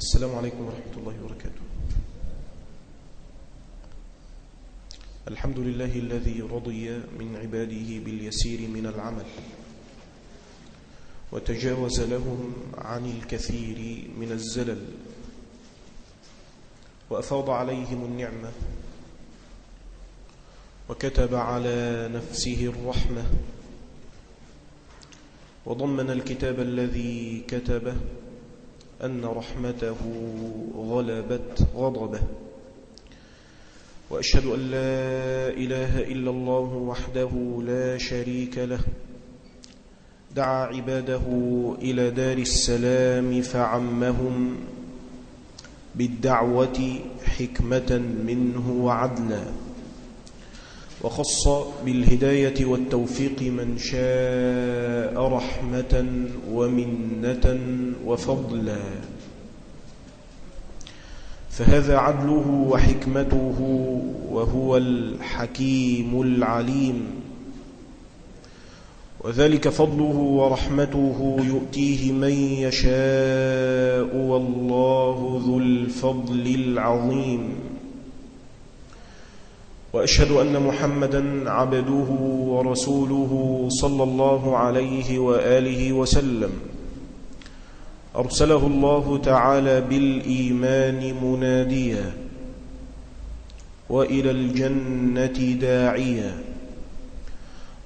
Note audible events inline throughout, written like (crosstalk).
السلام عليكم ورحمة الله وبركاته. الحمد لله الذي رضي من عباده باليسير من العمل وتجاوز لهم عن الكثير من الزلل وأفاض عليهم النعمة وكتب على نفسه الرحمة وضمن الكتاب الذي كتبه أن رحمته غلبت غضبه. وأشهد أن لا إله إلا الله وحده لا شريك له. دعا عباده إلى دار السلام فعمهم بالدعوة حكمة منه وعدلا. وخص بالهداية والتوفيق من شاء رحمة ومنة وفضلا. فهذا عدله وحكمته وهو الحكيم العليم. وذلك فضله ورحمته يؤتيه من يشاء والله ذو الفضل العظيم. وأشهد أن محمدا عبده ورسوله صلى الله عليه وآله وسلم. أرسله الله تعالى بالإيمان مناديا وإلى الجنة داعيا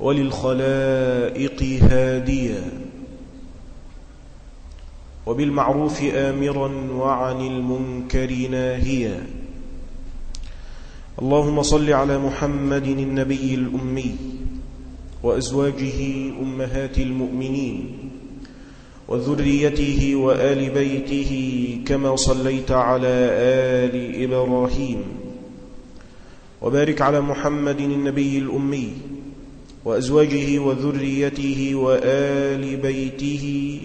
وللخلائق هاديا وبالمعروف آمرا وعن المنكر ناهيا اللهم صل على محمد النبي الأمي وأزواجه أمهات المؤمنين وذريته وآل بيته كما صليت على آل إبراهيم وبارك على محمد النبي الأمي وأزواجه وذريته وآل بيته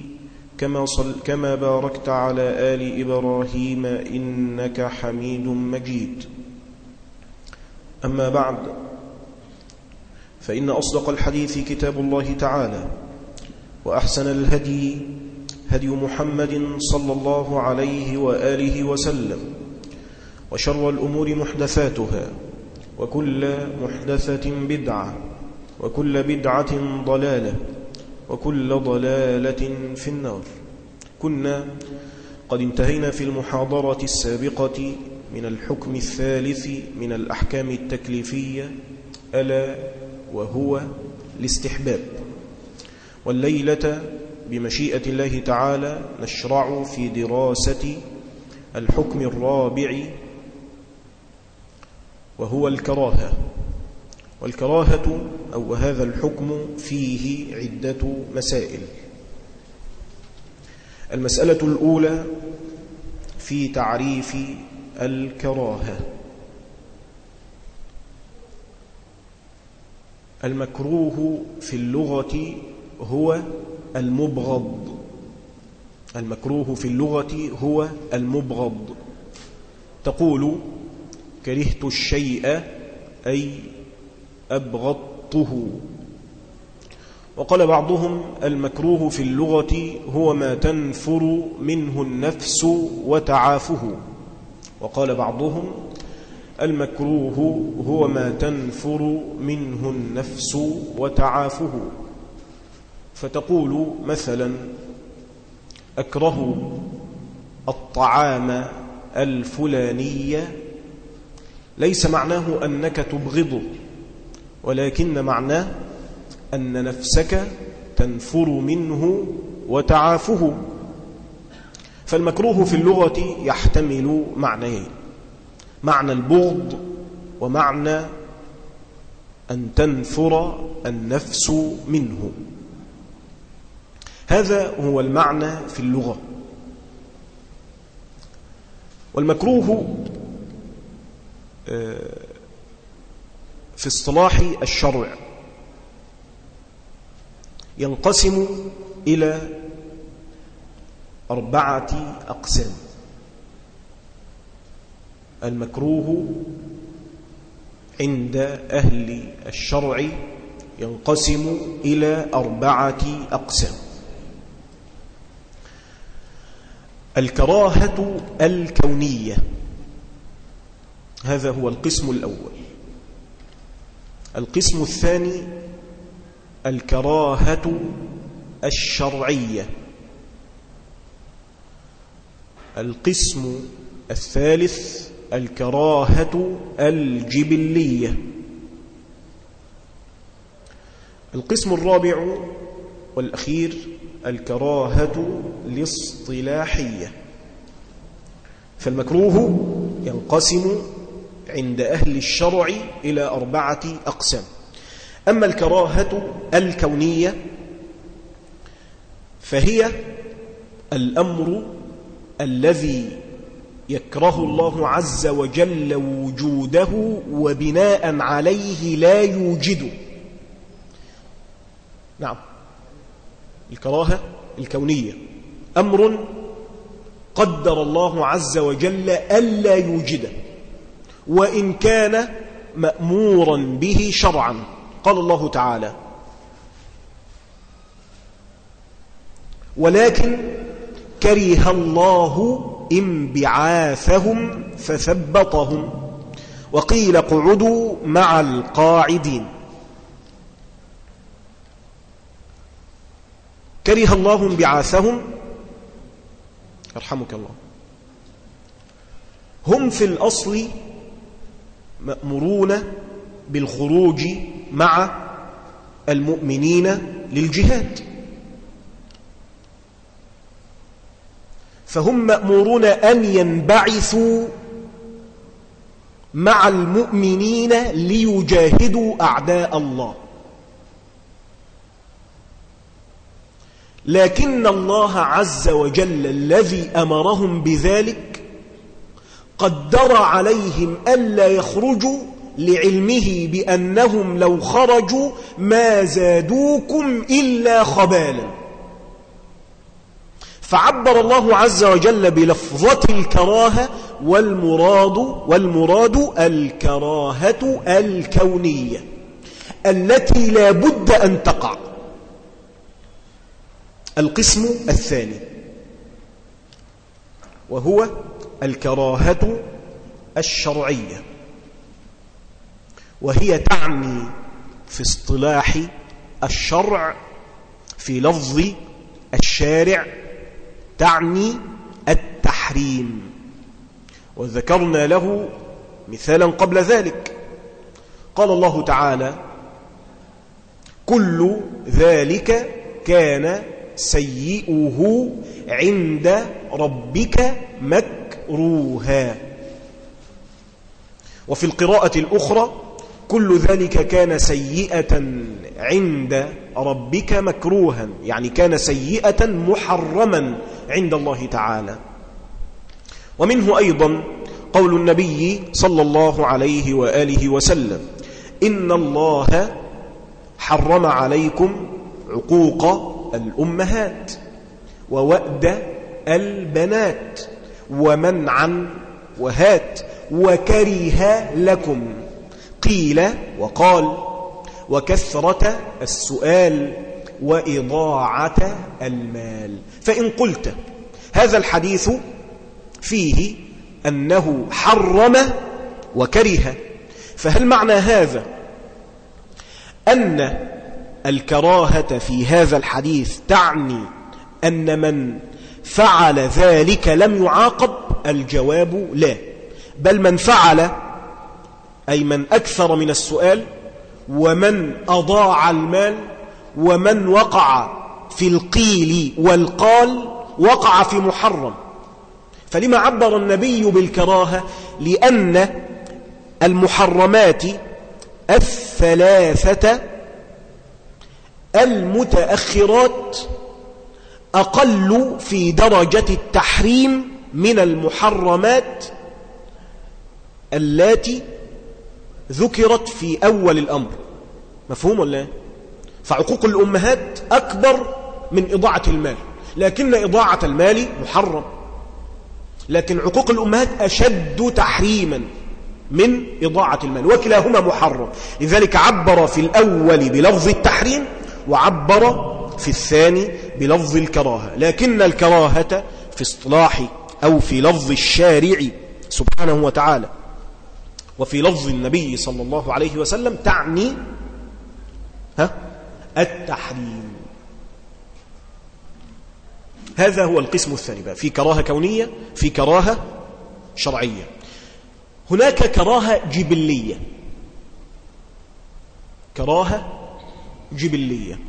كما, صل كما باركت على آل إبراهيم إنك حميد مجيد. أما بعد فإن أصدق الحديث كتاب الله تعالى وأحسن الهدي هدي محمد صلى الله عليه وآله وسلم وشر الأمور محدثاتها وكل محدثة بدعة وكل بدعة ضلالة وكل ضلالة في النار. كنا قد انتهينا في المحاضرة السابقة من الحكم الثالث من الأحكام التكليفية ألا وهو الاستحباب. والليلة بمشيئة الله تعالى نشرع في دراسة الحكم الرابع وهو الكراهة. والكراهة أو هذا الحكم فيه عدة مسائل. المسألة الأولى في تعريف الكراهة. المكروه في اللغة هو المبغض. المكروه في اللغة هو المبغض. تقول كرهت الشيء أي أبغضته. وقال بعضهم المكروه في اللغة هو ما تنفر منه النفس وتعافه. وقال بعضهم المكروه هو ما تنفر منه النفس وتعافه. فتقول مثلا أكره الطعام الفلاني ليس معناه أنك تبغضه ولكن معناه أن نفسك تنفر منه وتعافه. فالمكروه في اللغة يحتمل معنيين معنى البغض ومعنى أن تنفر النفس منه. هذا هو المعنى في اللغة. والمكروه في اصطلاح الشرع ينقسم إلى أربعة أقسام. المكروه عند أهل الشرع ينقسم إلى أربعة أقسام. الكراهة الكونية هذا هو القسم الأول. القسم الثاني الكراهة الشرعية. القسم الثالث الكراهة الجبلية. القسم الرابع والأخير الكراهة الاصطلاحية. فالمكروه ينقسم عند أهل الشرع إلى أربعة أقسام. أما الكراهة الكونية فهي الأمر الذي يكره الله عز وجل وجوده وبناء عليه لا يوجده نعم. الكراهة الكونية. أمر قدر الله عز وجل ألا يوجده وإن كان مأمورا به شرعا. قال الله تعالى ولكن كره الله انبعاثهم فثبطهم. وقيل اقعدوا مع القاعدين. كره الله انبعاثهم يرحمك الله. هم في الأصل مأمورون بالخروج مع المؤمنين للجهاد. فهم مأمورون أن ينبعثوا مع المؤمنين ليجاهدوا أعداء الله. لكن الله عز وجل الذي أمرهم بذلك قدر عليهم ألا يخرجوا لعلمه بأنهم لو خرجوا ما زادوكم إلا خبالا. فعبر الله عز وجل بلفظة الكراهة والمراد والمراد الكراهة الكونية التي لا بد أن تقع. القسم الثاني وهو الكراهة الشرعية وهي تعني في اصطلاح الشرع في لفظ الشارع تعني التحريم. وذكرنا له مثالا قبل ذلك. قال الله تعالى كل ذلك كان سيئه عند ربك مكروها. وفي القراءة الأخرى كل ذلك كان سيئة عند ربك مكروها. يعني كان سيئة محرما عند الله تعالى. ومنه أيضا قول النبي صلى الله عليه وآله وسلم إن الله حرم عليكم عقوق الأمهات ووأد البنات ومنعا وهات وكره لكم. قيل وقال وكثرة السؤال وإضاعة المال. فإن قلت هذا الحديث فيه أنه حرم وكره. فهل معنى هذا أن الكراهة في هذا الحديث تعني أن من فعل ذلك لم يعاقب؟ الجواب لا. بل من فعل أي من أكثر من السؤال ومن أضاع المال ومن وقع في القيل والقال وقع في محرم. فلما عبر النبي بالكراهة لأن المحرمات الثلاثة المتأخرات أقل في درجة التحريم من المحرمات التي ذكرت في أول الأمر. مفهوم ولا؟ فعقوق الأمهات أكبر من إضاعة المال. لكن إضاعة المال محرم. لكن عقوق الأمهات أشد تحريما من إضاعة المال وكلاهما محرم. لذلك عبر في الأول بلفظ التحريم وعبر في الثاني بلفظ الكراهة. لكن الكراهة في اصطلاح أو في لفظ الشارع سبحانه وتعالى وفي لفظ النبي صلى الله عليه وسلم تعني ها؟ التحريم. هذا هو القسم الثاني في كراهة كونية في كراهة شرعية. هناك كراهة جبلية. كراهة جبلية.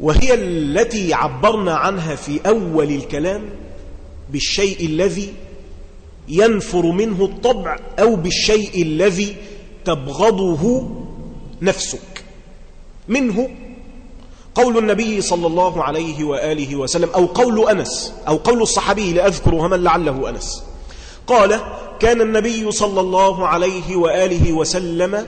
وهي التي عبرنا عنها في أول الكلام بالشيء الذي ينفر منه الطبع أو بالشيء الذي تبغضه نفسك. منه قول النبي صلى الله عليه وآله وسلم أو قول أنس أو قول الصحابي لأذكر ومن لعله أنس. قال كان النبي صلى الله عليه وآله وسلم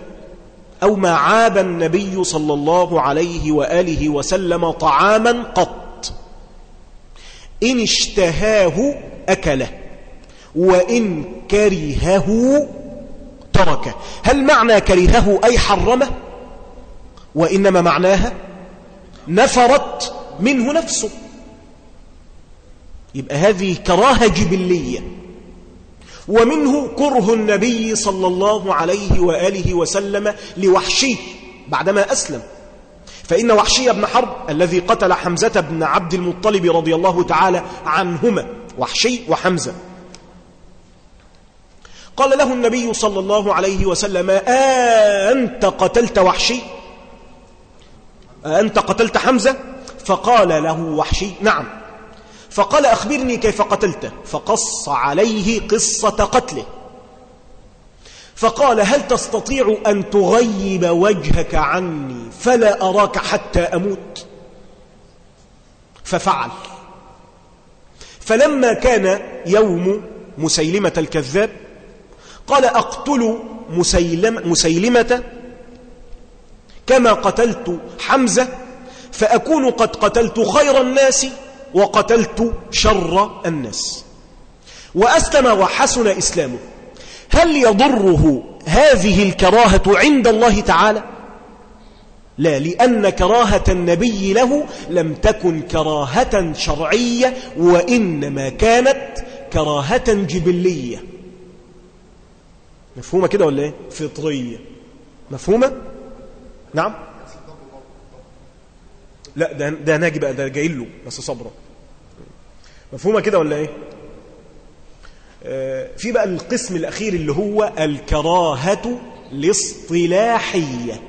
أو ما عاب النبي صلى الله عليه وآله وسلم طعاما قط. إن اشتهاه أكله وإن كرهه تركه. هل معنى كرهه أي حرمه؟ وإنما معناها نفرت منه نفسه. يبقى هذه كراهة جبلية. ومنه كره النبي صلى الله عليه وآله وسلم لوحشي بعدما أسلم. فإن وحشي بن حرب الذي قتل حمزة بن عبد المطلب رضي الله تعالى عنهما. وحشي وحمزة. قال له النبي صلى الله عليه وسلم أنت قتلت وحشي؟ أنت قتلت حمزة؟ فقال له وحشي. نعم. فقال أخبرني كيف قتلته. فقص عليه قصة قتله. فقال هل تستطيع أن تغيب وجهك عني فلا أراك حتى أموت؟ ففعل. فلما كان يوم مسيلمة الكذاب قال أقتل مسيلم مسيلمة كما قتلت حمزة فأكون قد قتلت خير الناس وقتلت شر الناس. وأسلم وحسن إسلامه. هل يضره هذه الكراهة عند الله تعالى؟ لا لأن كراهة النبي له لم تكن كراهة شرعية وإنما كانت كراهة جبلية. مفهومة كده ولا إيه؟ فطرية. مفهومة؟ نعم. لا ده ده ناجي بقى ده جاي له بس صبره. مفهومة كده ولا إيه؟ آه في بقى القسم الأخير اللي هو الكراهة الاصطلاحيه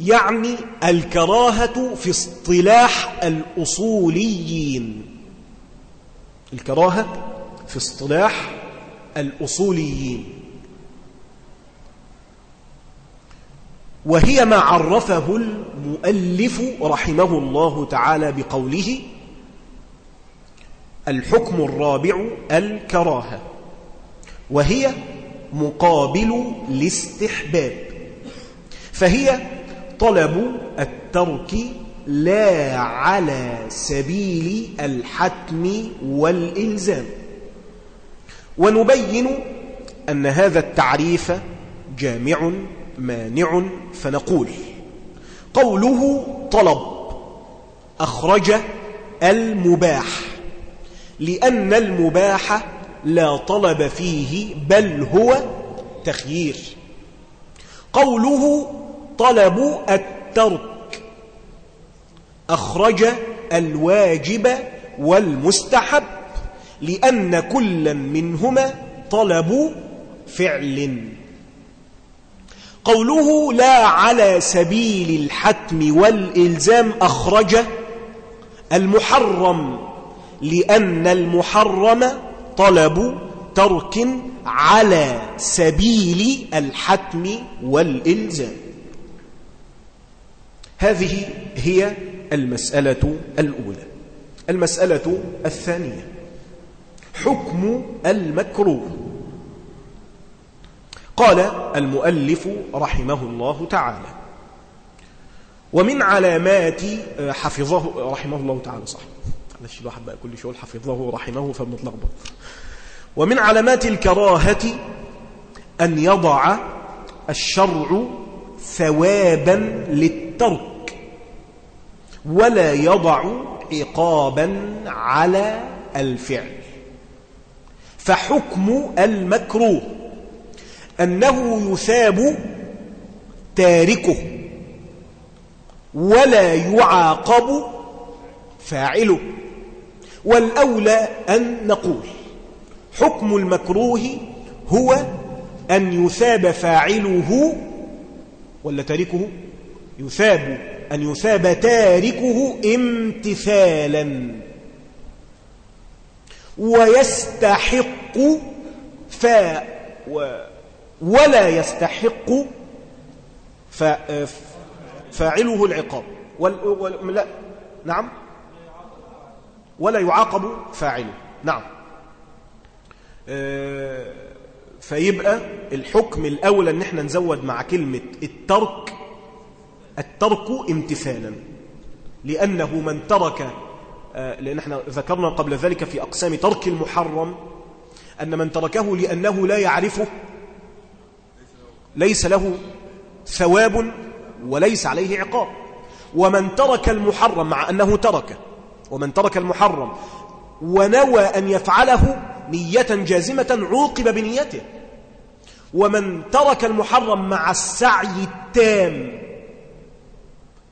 يعني الكراهة في اصطلاح الأصوليين. الكراهة في اصطلاح الأصوليين. وهي ما عرفه المؤلف رحمه الله تعالى بقوله الحكم الرابع الكراهة وهي مقابل الاستحباب فهي طلب الترك لا على سبيل الحتم والإلزام. ونبين أن هذا التعريف جامع مانع فنقول قوله طلب أخرج المباح لأن المباح لا طلب فيه بل هو تخيير قوله طلب الترك أخرج الواجب والمستحب لأن كلا منهما طلب فعل قوله لا على سبيل الحتم والإلزام أخرج المحرم لأن المحرم طلب ترك على سبيل الحتم والإلزام. هذه هي المسألة الأولى. المسألة الثانية حكم المكروه. قال المؤلف رحمه الله تعالى ومن علامات آه، حفظه رحمه الله تعالى صح. معلش الواحد بقى كل شيء حفظه رحمه فبنتلخبط. ومن علامات الكراهة أن يضع الشرع ثوابا للترك ولا يضع عقابا على الفعل فحكم المكروه. أنه يثاب تاركه ولا يعاقب فاعله. والأولى أن نقول حكم المكروه هو أن يثاب فاعله ولا تاركه؟ يثاب أن يثاب تاركه امتثالا. ويستحق فا و ولا يستحق فا فاعله العقاب. لا. نعم. ولا يعاقب فاعله. نعم. آه، فيبقى الحكم الأول أن إحنا نزود مع كلمة الترك. الترك امتثالا. لأنه من ترك آه، لأن إحنا ذكرنا قبل ذلك في أقسام ترك المحرم أن من تركه لأنه لا يعرفه. ليس له ثواب وليس عليه عقاب. ومن ترك المحرم مع أنه ترك ومن ترك المحرم ونوى أن يفعله نية جازمة عوقب بنيته. ومن ترك المحرم مع السعي التام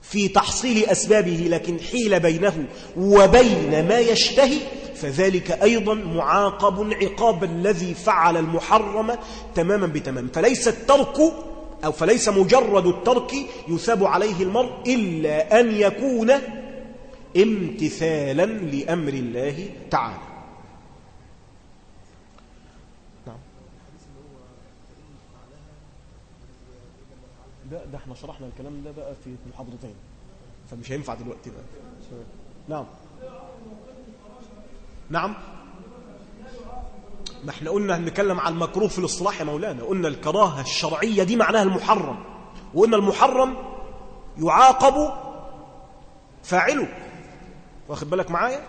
في تحصيل أسبابه لكن حيل بينه وبين ما يشتهي فذلك أيضا معاقب عقاب الذي فعل المحرم تماما بتمام. فليس الترك أو فليس مجرد الترك يثاب عليه المرء إلا أن يكون امتثالا لأمر الله تعالى. نعم. ده, ده إحنا شرحنا الكلام ده بقى في محاضرتين فمش هينفع دلوقتي بقى. نعم. نعم. ما إحنا قلنا هنتكلم عن المكروه في الاصطلاح يا مولانا. قلنا الكراهة الشرعية دي معناها المحرم. وقلنا المحرم يعاقب فاعله. واخد بالك معايا؟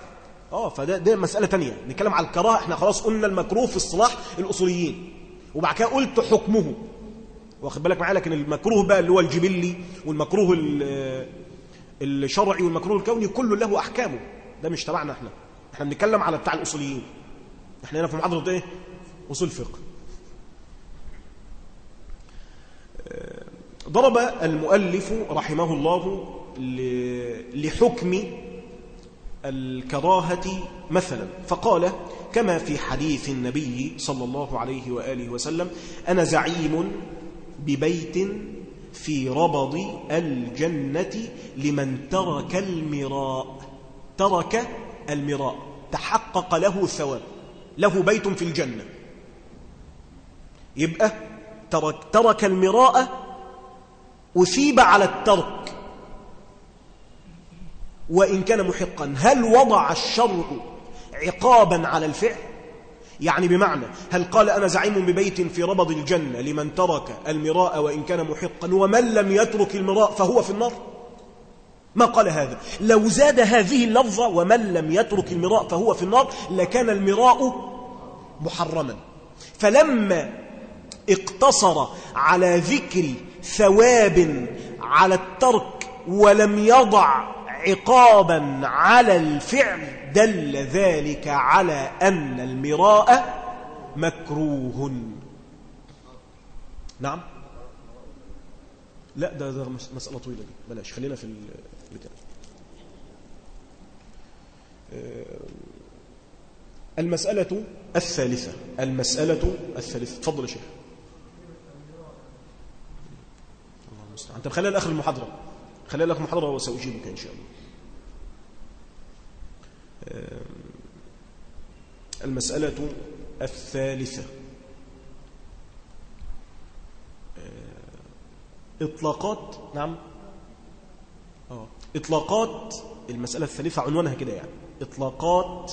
آه فده ده مسألة تانية. نتكلم على الكراهة. إحنا خلاص قلنا المكروه في اصطلاح الأصوليين. وبعد كده قلت حكمه. واخد بالك معايا؟ لكن المكروه بقى اللي هو الجبلي والمكروه الشرعي والمكروه الكوني كله له أحكامه. ده مش تبعنا إحنا. إحنا بنتكلم على بتاع الاصوليين. إحنا هنا في محاضرة إيه؟ اصول فقه. ضرب المؤلف رحمه الله لحكم الكراهة مثلا. فقال كما في حديث النبي صلى الله عليه وآله وسلم أنا زعيم ببيت في ربض الجنة لمن ترك المراء. ترك المراء. تحقق له ثواب. له بيت في الجنة. يبقى ترك, ترك المراء أثيب على الترك. وإن كان محقا هل وضع الشرع عقابا على الفعل؟ يعني بمعنى هل قال أنا زعيم ببيت في ربض الجنة لمن ترك المراء وإن كان محقا ومن لم يترك المراء فهو في النار؟ ما قال هذا؟ لو زاد هذه اللفظة ومن لم يترك المراء فهو في النار لكان المراء محرما. فلما اقتصر على ذكر ثواب على الترك ولم يضع عقابا على الفعل دل ذلك على أن المراء مكروه. نعم؟ لا ده, ده مسألة طويلة دي. بلاش خلينا في البتاع آه، المسألة الثالثة. المسألة الثالثة. تفضل يا شيخ. الله المستعان. طب خلينا لآخر المحاضرة. خلينا لآخر المحاضرة وسأجيبك إن شاء الله. آه، المسألة الثالثة. آه، إطلاقات. نعم. آه. إطلاقات المسألة الثالثة عنوانها كده يعني. إطلاقات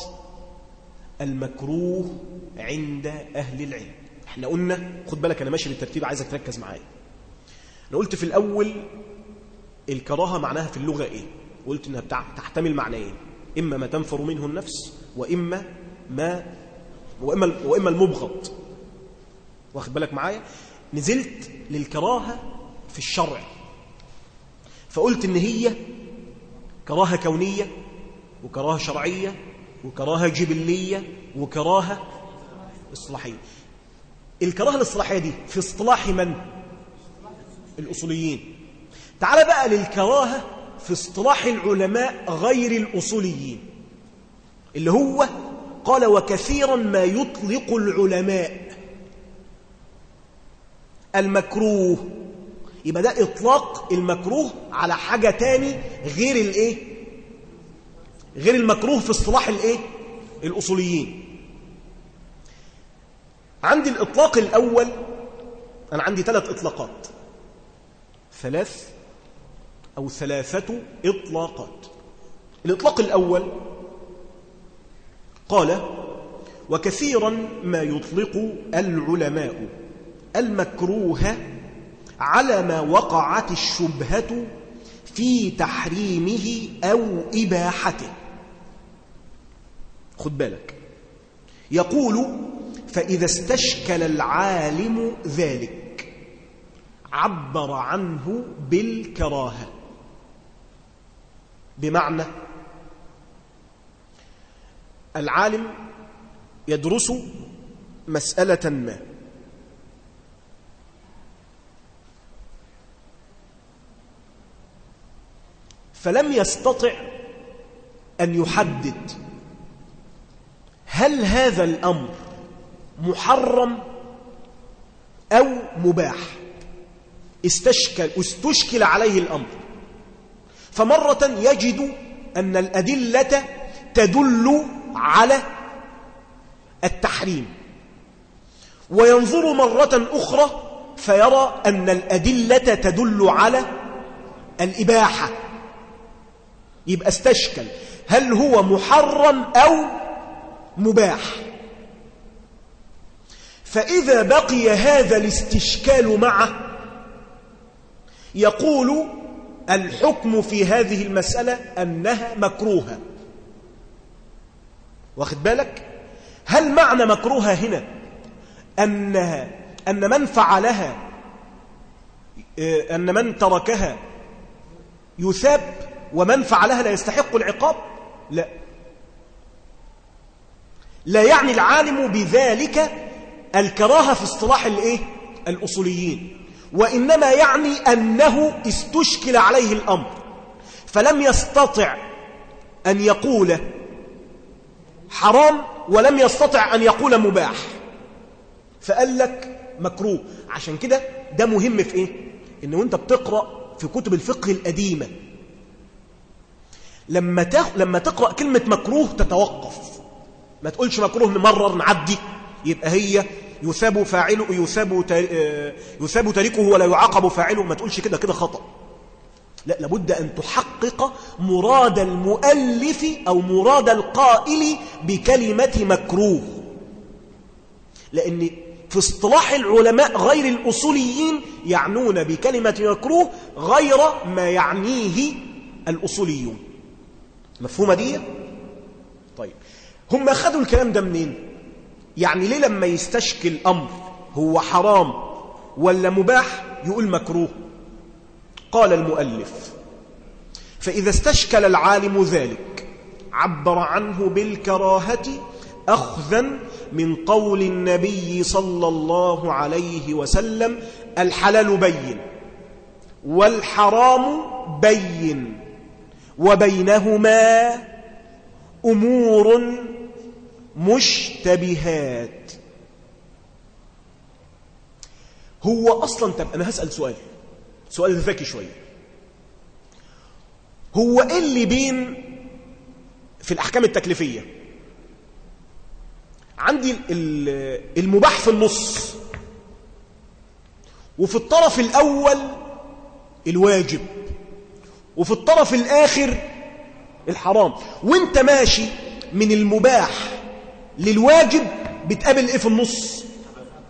المكروه عند أهل العلم. إحنا قلنا خد بالك أنا ماشي بالترتيب عايزك تركز معايا. أنا قلت في الأول الكراهة معناها في اللغة إيه؟ قلت إنها تحتمل معنيين. إما ما تنفر منه النفس وإما ما وإما, وإما المبغض. واخد بالك معايا؟ نزلت للكراهة في الشرع. فقلت إن هي كراهة كونية وكراهة شرعية وكراهة جبلية وكراهة إصلاحية الكراهة الإصلاحية دي في إصطلاح من؟ الأصوليين تعال بقى للكراهة في إصطلاح العلماء غير الأصوليين اللي هو قال وكثيرا ما يطلق العلماء المكروه يبقى ده إطلاق المكروه على حاجة تاني غير الإيه؟ غير المكروه في اصطلاح الإيه؟ الأصوليين عندي الإطلاق الأول أنا عندي ثلاث إطلاقات ثلاث أو ثلاثة إطلاقات الإطلاق الأول قال وكثيرا ما يطلق العلماء المكروه على ما وقعت الشبهة في تحريمه أو إباحته. خد بالك. يقول فإذا استشكل العالم ذلك عبر عنه بالكراهة. بمعنى العالم يدرس مسألة ما. فلم يستطع أن يحدد هل هذا الأمر محرم أو مباح. استشكل, استشكل عليه الأمر. فمرة يجد أن الأدلة تدل على التحريم. وينظر مرة أخرى فيرى أن الأدلة تدل على الإباحة. يبقى استشكل. هل هو محرم أو مباح؟ فإذا بقي هذا الاستشكال معه يقول الحكم في هذه المسألة أنها مكروهة. واخد بالك؟ هل معنى مكروهة هنا؟ أنها أن من فعلها أن من تركها يثاب؟ ومن فعلها لا يستحق العقاب؟ لا. لا يعني العالم بذلك الكراهة في اصطلاح الايه؟ الأصوليين. وإنما يعني أنه استشكل عليه الأمر. فلم يستطع أن يقول حرام ولم يستطع أن يقول مباح. فقال لك مكروه. عشان كده ده مهم في إيه؟ إنه أنت بتقرأ في كتب الفقه القديمة. لما تخ... لما تقرأ كلمة مكروه تتوقف. ما تقولش مكروه نمرر نعدي يبقى هي يثاب فاعله يثاب يثاب تاركه ولا يعاقب فاعله ما تقولش كده كده خطأ. لا لابد أن تحقق مراد المؤلف أو مراد القائل بكلمة مكروه. لأن في اصطلاح العلماء غير الأصوليين يعنون بكلمة مكروه غير ما يعنيه الأصوليون. مفهومة دي؟ طيب هم أخذوا الكلام ده منين؟ يعني ليه لما يستشكل أمر هو حرام ولا مباح يقول مكروه قال المؤلف فإذا استشكل العالم ذلك عبر عنه بالكراهة أخذا من قول النبي صلى الله عليه وسلم الحلال بين والحرام بين وبينهما أمور مشتبهات. هو أصلا طب أنا هسأل سؤال سؤال ذكي شوية. هو إيه اللي بين في الأحكام التكليفية؟ عندي المباح في النص وفي الطرف الأول الواجب. وفي الطرف الآخر الحرام. وانت ماشي من المباح للواجب بتقابل إيه في النص؟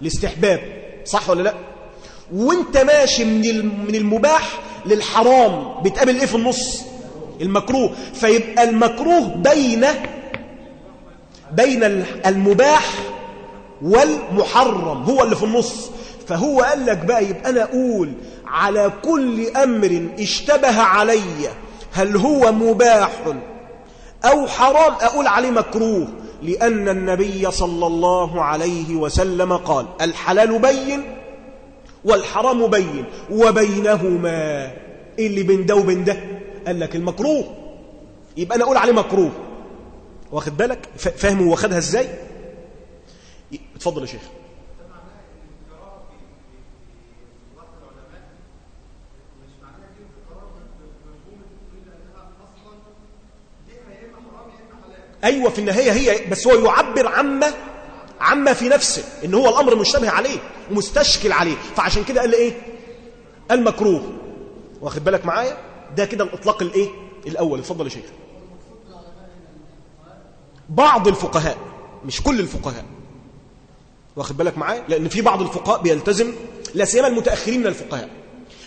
الاستحباب. صح ولا لا؟ وانت ماشي من من المباح للحرام بتقابل إيه في النص؟ المكروه. فيبقى المكروه بين بين المباح والمحرم. هو اللي في النص. فهو قال لك بقى يبقى أنا أقول على كل أمر اشتبه علي هل هو مباح أو حرام؟ أقول عليه مكروه لأن النبي صلى الله عليه وسلم قال الحلال بين والحرام بين وبينهما إيه اللي بين ده وبين ده؟ قال لك المكروه. يبقى أنا أقول عليه مكروه. واخد بالك؟ فاهم هو خدها إزاي؟ اتفضل يا شيخ. أيوة في النهاية هي بس هو يعبر عما عما في نفسه إن هو الأمر مشتبه عليه ومستشكل عليه. فعشان كده قال إيه؟ المكروه. واخد بالك معايا؟ ده كده الإطلاق الإيه؟ الأول. اتفضل يا شيخ. بعض الفقهاء مش كل الفقهاء. واخد بالك معايا؟ لأن في بعض الفقهاء بيلتزم لا سيما المتأخرين من الفقهاء.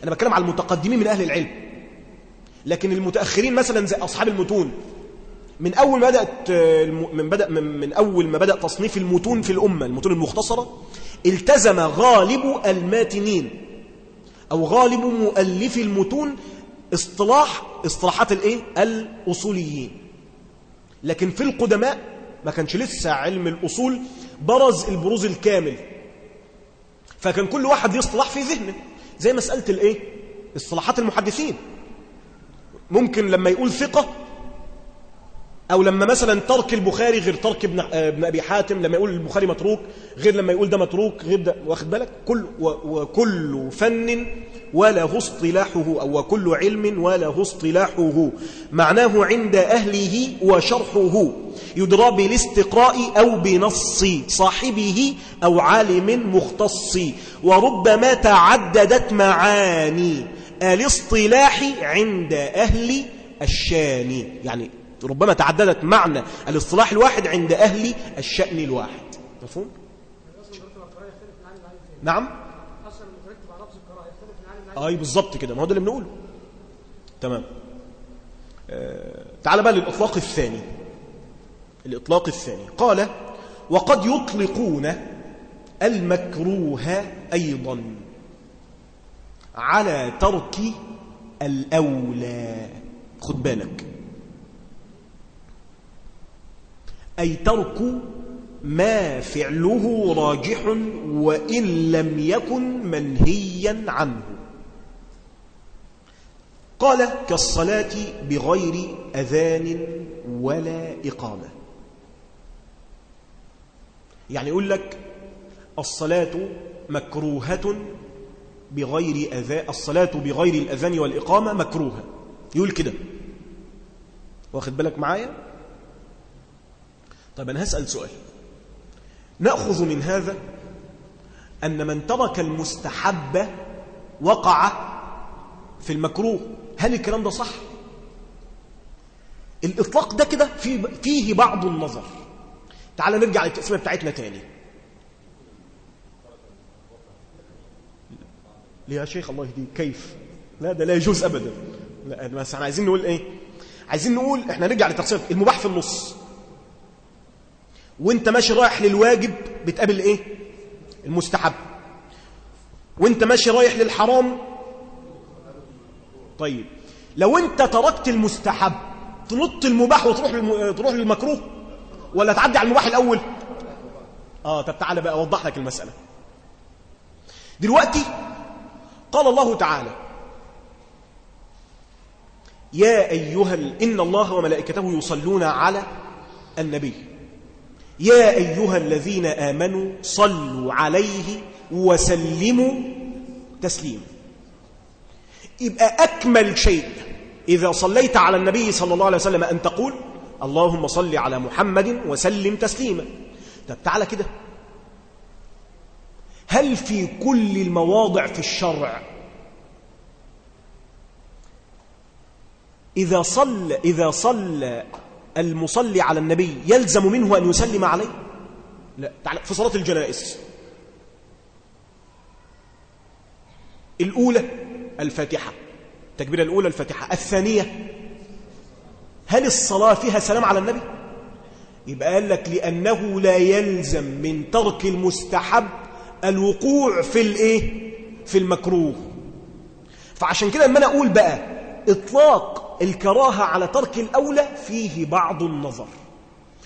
أنا بتكلم على المتقدمين من أهل العلم. لكن المتأخرين مثلا زي أصحاب المتون من أول ما بدأت من, بدأ من, من أول ما بدأ تصنيف المتون في الأمة المتون المختصرة التزم غالب الماتنين أو غالب مؤلفي المتون اصطلاح اصطلاحات الإيه؟ الأصوليين. لكن في القدماء ما كانش لسه علم الأصول برز البروز الكامل. فكان كل واحد يصطلح في ذهنه زي مسألة الإيه؟ اصطلاحات المحدثين. ممكن لما يقول ثقة أو لما مثلا ترك البخاري غير ترك ابن, ابن أبي حاتم لما يقول البخاري متروك غير لما يقول ده متروك غير ده واخد بالك؟ كل وكل فن وله اصطلاحه أو وكل علم وله اصطلاحه. معناه عند أهله وشرحه. يدرى بالاستقراء أو بنص صاحبه أو عالم مختص. وربما تعددت معاني الاصطلاح عند أهل الشان. يعني ربما تعددت معنى الاصطلاح الواحد عند أهل الشأن الواحد. مفهوم؟ نعم؟ أي بالظبط كده ما هو ده اللي بنقوله. تمام. آه تعال بقى للإطلاق الثاني. الإطلاق الثاني. قال وقد يطلقون المكروه أيضا على ترك الأولى. خد بالك. أي ترك ما فعله راجح وإن لم يكن منهيا عنه. قال كالصلاة بغير أذان ولا إقامة. يعني يقول لك الصلاة مكروهة بغير أذان الصلاة بغير الأذان والإقامة مكروهة. يقول كده. واخد بالك معايا؟ طيب أنا هسأل سؤال. نأخذ من هذا أن من ترك المستحب وقع في المكروه. هل الكلام ده صح؟ الإطلاق ده كده فيه, فيه بعض النظر. تعال نرجع للتقسيمة بتاعتنا تاني. ليه يا شيخ الله يهديك؟ كيف؟ لا ده لا يجوز أبدا. لا بس إحنا عايزين نقول إيه؟ عايزين نقول إحنا نرجع للتقسيمة المباح في النص. وانت ماشي رايح للواجب بتقابل إيه المستحب. وانت ماشي رايح للحرام؟ طيب. لو انت تركت المستحب تنط المباح وتروح. تروح للمكروه؟ ولا تعدي على المباح الأول؟ آه طب تعالى بقى أوضح لك المسألة. دلوقتي قال الله تعالى يا أيها ال... إن الله وملائكته يصلون على النبي. يا أيها الذين آمنوا صلوا عليه وسلموا تسليما. يبقى أكمل شيء إذا صليت على النبي صلى الله عليه وسلم أن تقول اللهم صل على محمد وسلم تسليما. طب تعالى كده. هل في كل المواضع في الشرع إذا صلى إذا صلى المصلي على النبي يلزم منه أن يسلم عليه؟ لا. تعالى في صلاة الجنائز. الأولى الفاتحة. التكبيرة الأولى الفاتحة. الثانية هل الصلاة فيها سلام على النبي؟ يبقى قال لك لأنه لا يلزم من ترك المستحب الوقوع في الإيه؟ في المكروه. فعشان كده لما أنا أقول بقى إطلاق الكراهة على ترك الأولى فيه بعض النظر.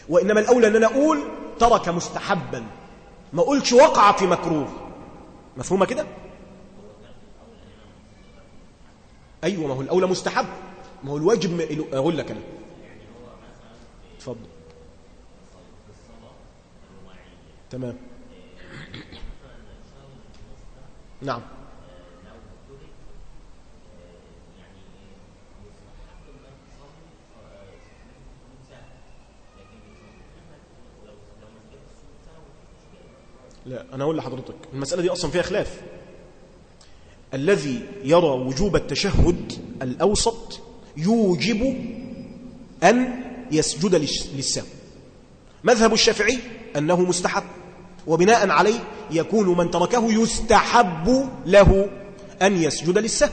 وإنما الأولى أن أنا أقول ترك مستحبا. ما أقولش وقع في مكروه. مفهومة كده؟ أيوة ما هو الأولى مستحب. ما هو الواجب أقول لك أنا. تفضل تمام. نعم. لا أنا أقول لحضرتك المسألة دي أصلا فيها خلاف. الذي يرى وجوب التشهد الأوسط يوجب أن يسجد للسهو مذهب الشافعي أنه مستحب وبناء عليه يكون من تركه يستحب له أن يسجد للسهو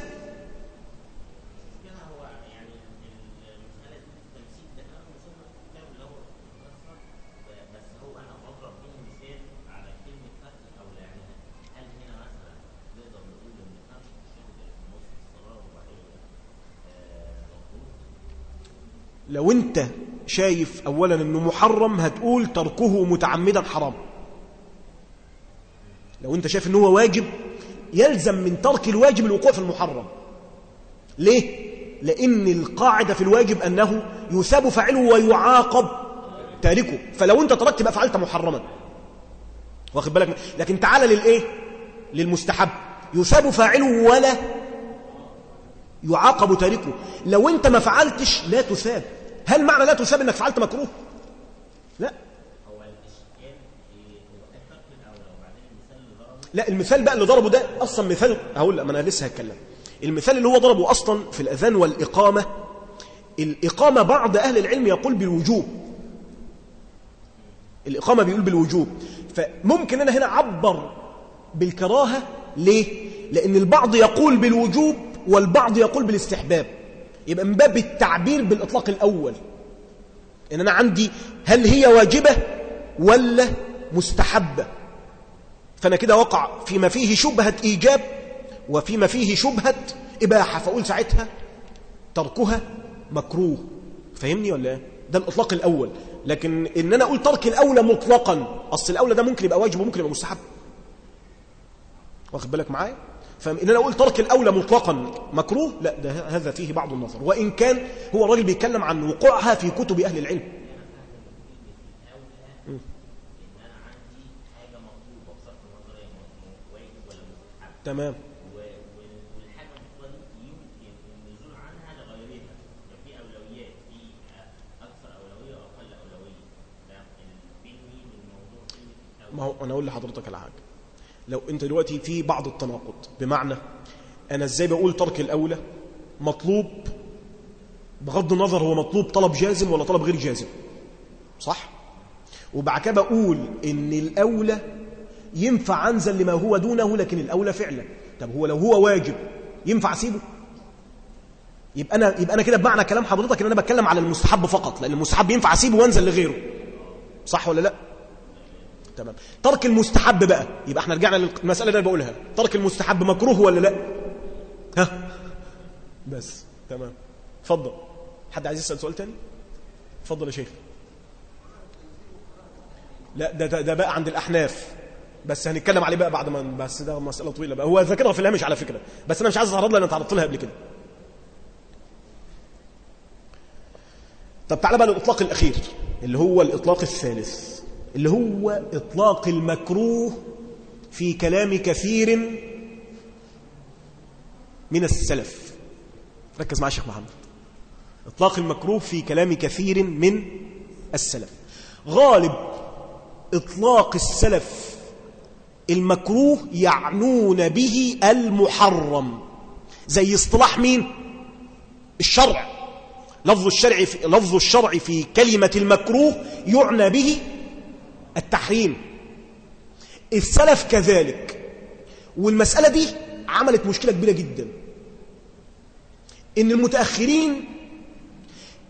لو انت شايف اولا إنه محرم هتقول تركه متعمدا حرام. لو انت شايف إنه هو واجب يلزم من ترك الواجب الوقوع في المحرم. ليه؟ لأن القاعدة في الواجب أنه يثاب فاعله ويعاقب تاركه. فلو انت تركت بقى فعلت محرما. واخد بالك؟ لكن تعال للإيه؟ للمستحب. يثاب فاعله ولا يعاقب تاركه. لو انت ما فعلتش لا تثاب. هل معنى لا تثاب إنك فعلت مكروه؟ لا. لا المثال بقى اللي ضربه ده أصلا مثال هقول ما أنا لسه هتكلم. المثال اللي هو ضربه أصلا في الأذان والإقامة الإقامة بعض أهل العلم يقول بالوجوب. الإقامة بيقول بالوجوب. فممكن أنا هنا أعبر بالكراهة ليه؟ لأن البعض يقول بالوجوب والبعض يقول بالاستحباب. يبقى من باب التعبير بالإطلاق الأول. إن أنا عندي هل هي واجبة ولا مستحبة؟ فأنا كده وقع فيما فيه شبهة إيجاب وفيما فيه شبهة إباحة فأقول ساعتها تركها مكروه. فهمني ولا إيه؟ ده الإطلاق الأول. لكن إن أنا أقول ترك الأولى مطلقا أصل الأولى ده ممكن يبقى واجب وممكن يبقى مستحب. واخد بالك معايا؟ فإن أنا أقول ترك الأولى مطلقا مكروه؟ لا ده هذا فيه بعض النظر. وإن كان هو الراجل بيتكلم عن وقوعها في كتب أهل العلم. تمام. ما هو أنا أقول لحضرتك على حاجة لو انت دلوقتي في بعض التناقض بمعنى أنا إزاي بقول ترك الأولى مطلوب بغض النظر هو مطلوب طلب جازم ولا طلب غير جازم؟ صح؟ وبعد كده بقول إن الأولى ينفع أنزل لما هو دونه لكن الأولى فعلا. طب هو لو هو واجب ينفع أسيبه؟ يبقى أنا يبقى أنا كده بمعنى كلام حضرتك إن أنا بتكلم على المستحب فقط لأن المستحب ينفع أسيبه وأنزل لغيره. صح ولا لأ؟ تمام. ترك المستحب بقى. يبقى إحنا رجعنا للمسألة اللي بقولها. ترك المستحب مكروه ولا لا؟ ها؟ بس. تمام. اتفضل. حد عايز يسأل سؤال تاني؟ اتفضل يا شيخ. لا ده, ده, بقى عند الأحناف. بس هنتكلم عليه بقى بعد ما بس ده مسألة طويلة بقى. هو ذاكرها في الهامش على فكرة. بس أنا مش عايز أتعرض لها لأن تعرضت لها قبل كده. طب تعالى بقى للإطلاق الأخير اللي هو الإطلاق الثالث. اللي هو إطلاق المكروه في كلام كثير من السلف. ركز مع الشيخ محمد. إطلاق المكروه في كلام كثير من السلف. غالب إطلاق السلف المكروه يعنون به المحرم. زي اصطلاح مين؟ الشرع. لفظ الشرع في, لفظ الشرع في كلمة المكروه يعنى به التحريم. السلف كذلك. والمسألة دي عملت مشكلة كبيرة جدا. إن المتأخرين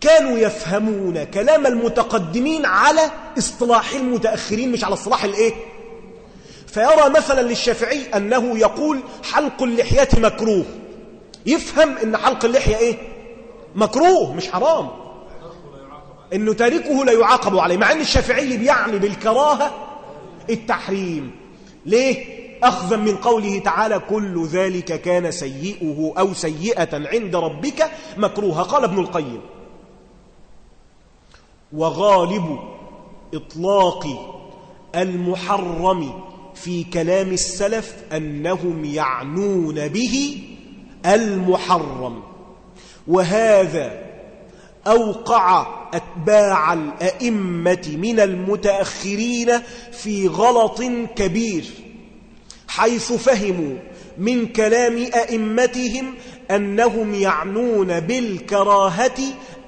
كانوا يفهمون كلام المتقدمين على اصطلاح المتأخرين مش على اصطلاح الإيه؟ فيرى مثلا للشافعي أنه يقول حلق اللحية مكروه. يفهم أن حلق اللحية إيه؟ مكروه مش حرام. إنه تاركه لا يعاقب عليه مع إن الشافعي بيعني بالكراهة التحريم. ليه؟ أخذا من قوله تعالى كل ذلك كان سيئه أو سيئة عند ربك مكروها قال ابن القيم وغالب إطلاق المحرم في كلام السلف أنهم يعنون به المحرم وهذا أوقع أتباع الأئمة من المتأخرين في غلط كبير حيث فهموا من كلام أئمتهم أنهم يعنون بالكراهة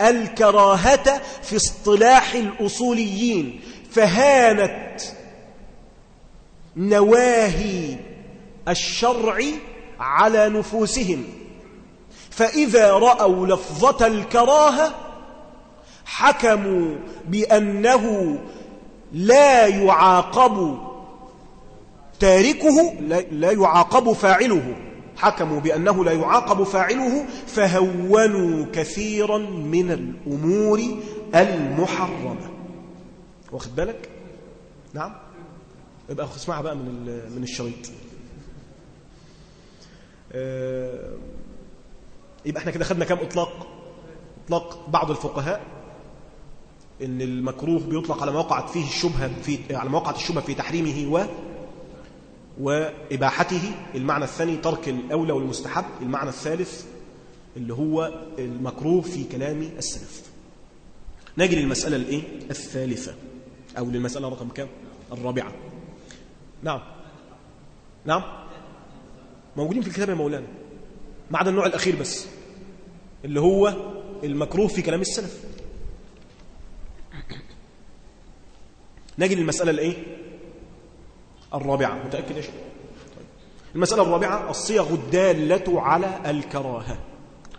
الكراهة في اصطلاح الأصوليين فهانت نواهي الشرع على نفوسهم. فإذا رأوا لفظة الكراهة حكموا بأنه لا يعاقب تاركه لا يعاقب فاعله. حكموا بأنه لا يعاقب فاعله فهونوا كثيرا من الأمور المحرمة. واخد بالك؟ نعم. يبقى اسمعها بقى من من الشريط. آه، يبقى إحنا كده خدنا كام إطلاق؟ إطلاق بعض الفقهاء. إن المكروه بيطلق على ما وقعت فيه الشبهة في على ما وقعت الشبهة في تحريمه و وإباحته. المعنى الثاني ترك الأولى والمستحب. المعنى الثالث اللي هو المكروه في كلام السلف. نجي للمسألة الإيه؟ الثالثة. أو للمسألة رقم كام؟ الرابعة. نعم. نعم. موجودين في الكتاب يا مولانا. ما عدا النوع الأخير بس. اللي هو المكروه في كلام السلف. نجي للمسألة الإيه؟ الرابعة. متأكد يا شيخ؟ طيب. المسألة الرابعة الصيغ الدالة على الكراهة.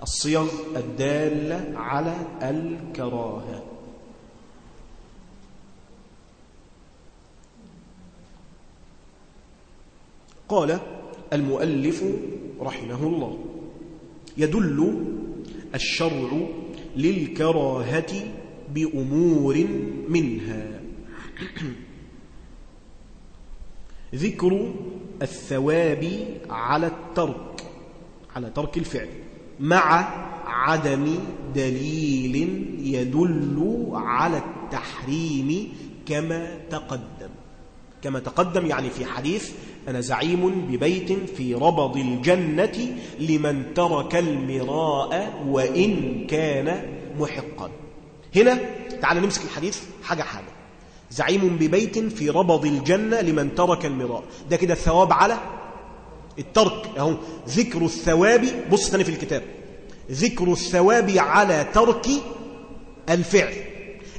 الصيغ الدالة على الكراهة. قال المؤلف رحمه الله يدل الشرع للكراهة بأمور منها. (clears throat) ذكر الثواب على الترك على ترك الفعل مع عدم دليل يدل على التحريم كما تقدم. كما تقدم يعني في حديث أنا زعيم ببيت في ربض الجنة لمن ترك المراء وإن كان محقا. هنا تعال نمسك الحديث حاجة حاجة. زعيم ببيت في ربض الجنة لمن ترك المراء. ده كده الثواب على الترك. أهو ذكر الثواب بص ثاني في الكتاب. ذكر الثواب على ترك الفعل.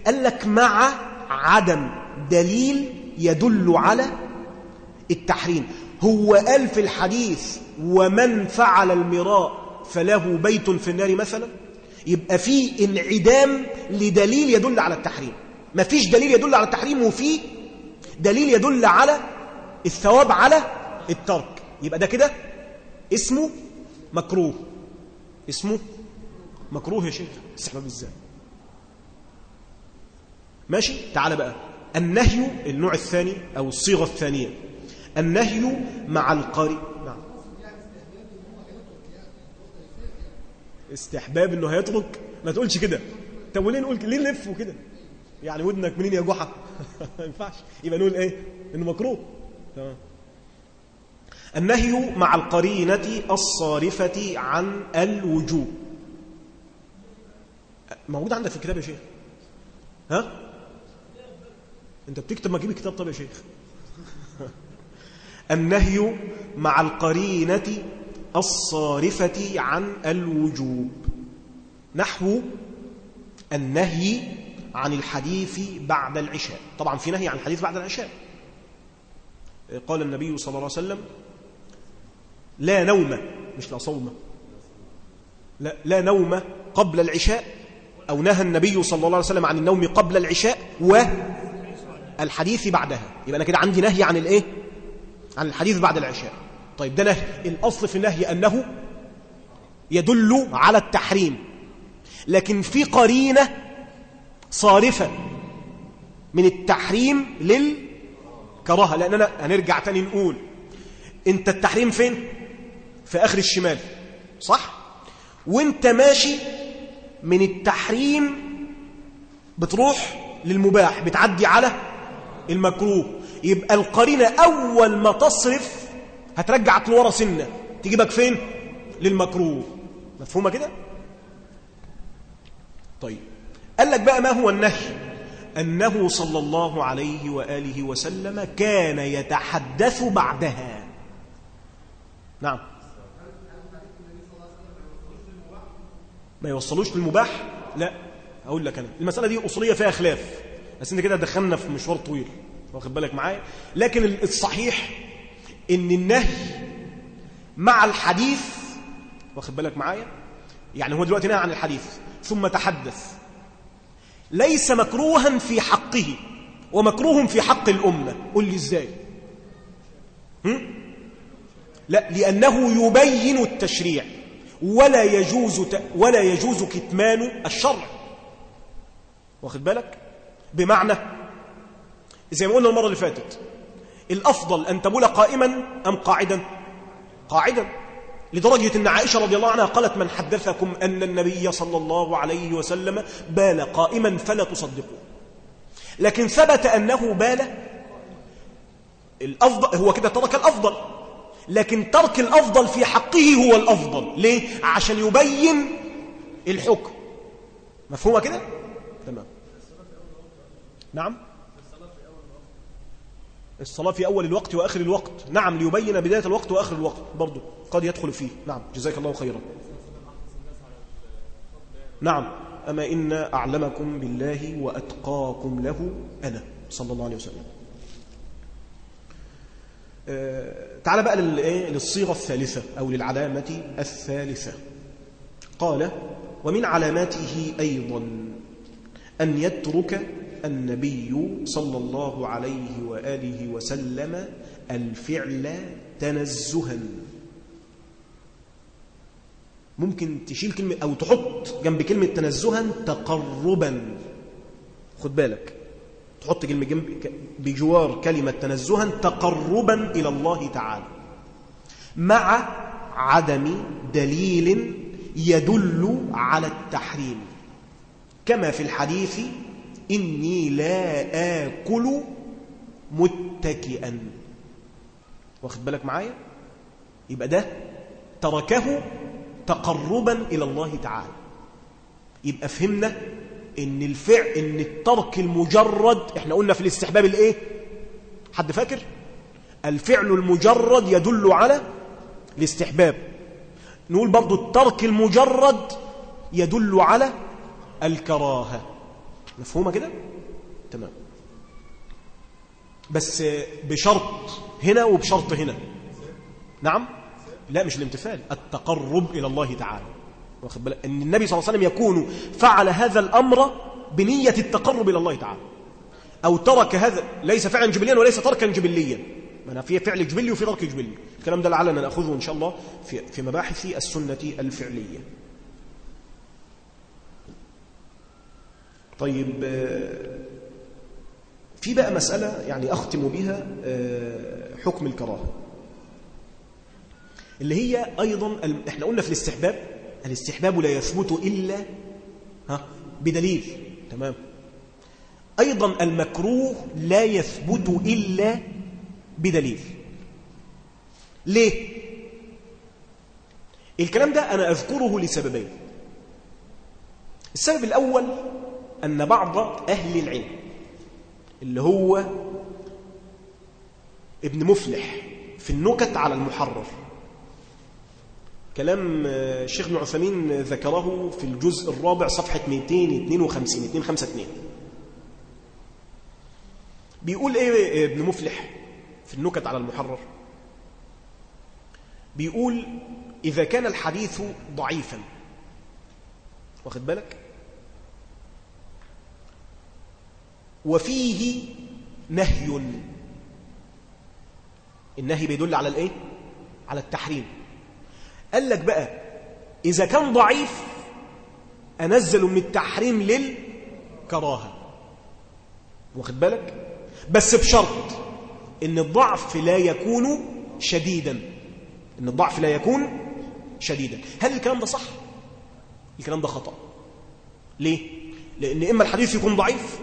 قال لك مع عدم دليل يدل على التحريم. هو قال في الحديث ومن فعل المراء فله بيت في النار مثلا؟ يبقى في انعدام لدليل يدل على التحريم. ما فيش دليل يدل على التحريم وفي دليل يدل على الثواب على الترك. يبقى ده كده اسمه مكروه. اسمه مكروه يا شيخ. استحباب إزاي ماشي؟ تعال بقى. النهي النوع الثاني أو الصيغة الثانية. النهي مع القارئ. نعم. استحباب إنه هيترك؟ ما تقولش كده. طب وليه نقول ليه نلف وكده؟ يعني ودنك منين يا جحا؟ (laughs) ما ينفعش. يبقى نقول إيه؟ إنه مكروه. تمام. النهي مع القرينة الصارفة عن الوجوب موجود عندك في الكتاب يا شيخ. ها؟ أنت بتكتب ما تجيب الكتاب طب يا شيخ. (laughs) النهي مع القرينة الصارفة عن الوجوب. نحو النهي عن الحديث بعد العشاء. طبعا في نهي عن الحديث بعد العشاء. قال النبي صلى الله عليه وسلم لا نوم. مش لا صوم. لا, لا نوم قبل العشاء أو نهى النبي صلى الله عليه وسلم عن النوم قبل العشاء والحديث بعدها. يبقى أنا كده عندي نهي عن الإيه؟ عن الحديث بعد العشاء. طيب ده نهي. الأصل في النهي أنه يدل على التحريم. لكن في قرينة صارفة من التحريم للكراهة لأننا هنرجع تاني نقول أنت التحريم فين؟ في آخر الشمال صح؟ وأنت ماشي من التحريم بتروح للمباح بتعدي على المكروه. يبقى القرينة أول ما تصرف هترجعك لورا سنة. تجيبك فين؟ للمكروه. مفهومة كده؟ طيب. قال لك بقى ما هو النهي؟ أنه صلى الله عليه وآله وسلم كان يتحدث بعدها. نعم. ما يوصلوش للمباح؟ لا. أقول لك أنا المسألة دي أصولية فيها خلاف بس انت كده دخلنا في مشوار طويل واخد بالك معايا؟ لكن الصحيح إن النهي مع الحديث واخد بالك معايا؟ يعني هو دلوقتي نهى عن الحديث ثم تحدث. ليس مكروها في حقه ومكروه في حق الأمة. قل لي إزاي؟ هم؟ لا لأنه يبين التشريع ولا يجوز ولا يجوز كتمان الشرع. واخد بالك؟ بمعنى زي ما قلنا المرة اللي فاتت الأفضل أن تبول قائما أم قاعدا؟ قاعدا. لدرجة أن عائشة رضي الله عنها قالت من حدثكم أن النبي صلى الله عليه وسلم بال قائما فلا تصدقوا. لكن ثبت أنه بال الأفضل هو كده ترك الأفضل. لكن ترك الأفضل في حقه هو الأفضل. ليه؟ عشان يبين الحكم. مفهومة كده؟ تمام. نعم. الصلاة في أول الوقت وآخر الوقت. نعم ليبين بداية الوقت وآخر الوقت برضو. قد يدخل فيه. نعم جزاك الله خيرا. نعم أما إن أعلمكم بالله وأتقاكم له أنا صلى الله عليه وسلم. أه تعال بقى للصيغة الثالثة أو للعلامة الثالثة. قال ومن علاماته أيضا أن يترك النبي صلى الله عليه وآله وسلم الفعل تنزها. ممكن تشيل كلمة أو تحط جنب كلمة تنزها تقربا. خد بالك. تحط كلمة جنب بجوار كلمة تنزها تقربا إلى الله تعالى. مع عدم دليل يدل على التحريم. كما في الحديث إني لا آكل متكئا. واخد بالك معايا؟ يبقى ده تركه تقربا إلى الله تعالى. يبقى فهمنا إن الفعل إن الترك المجرد إحنا قلنا في الاستحباب الإيه؟ حد فاكر؟ الفعل المجرد يدل على الاستحباب. نقول برضو الترك المجرد يدل على الكراهة. مفهومة كده؟ تمام. بس بشرط هنا وبشرط هنا. نعم؟ لا مش الامتثال. التقرب إلى الله تعالى. واخد بالك؟ إن النبي صلى الله عليه وسلم يكون فعل هذا الأمر بنية التقرب إلى الله تعالى. أو ترك هذا ليس فعلا جبليا وليس تركا جبليا. أنا في فعل جبلي وفي ترك جبلي. الكلام ده لعلنا نأخذه إن شاء الله في, في مباحث السنة الفعلية. طيب في بقى مسألة يعني أختم بها حكم الكراهة. اللي هي أيضا إحنا قلنا في الاستحباب الاستحباب لا يثبت إلا ها بدليل. تمام. أيضا المكروه لا يثبت إلا بدليل. ليه؟ الكلام ده أنا أذكره لسببين. السبب الأول أن بعض أهل العلم اللي هو ابن مفلح في النكت على المحرر كلام الشيخ ابن عثمين ذكره في الجزء الرابع صفحة 252 252 بيقول إيه ابن مفلح في النكت على المحرر؟ بيقول إذا كان الحديث ضعيفا واخد بالك؟ وفيه نهي. النهي بيدل على الايه؟ على التحريم. قال لك بقى إذا كان ضعيف أنزل من التحريم للكراهة. واخد بالك؟ بس بشرط إن الضعف لا يكون شديدا. إن الضعف لا يكون شديدا. هل الكلام ده صح؟ الكلام ده خطأ. ليه؟ لأن إما الحديث يكون ضعيف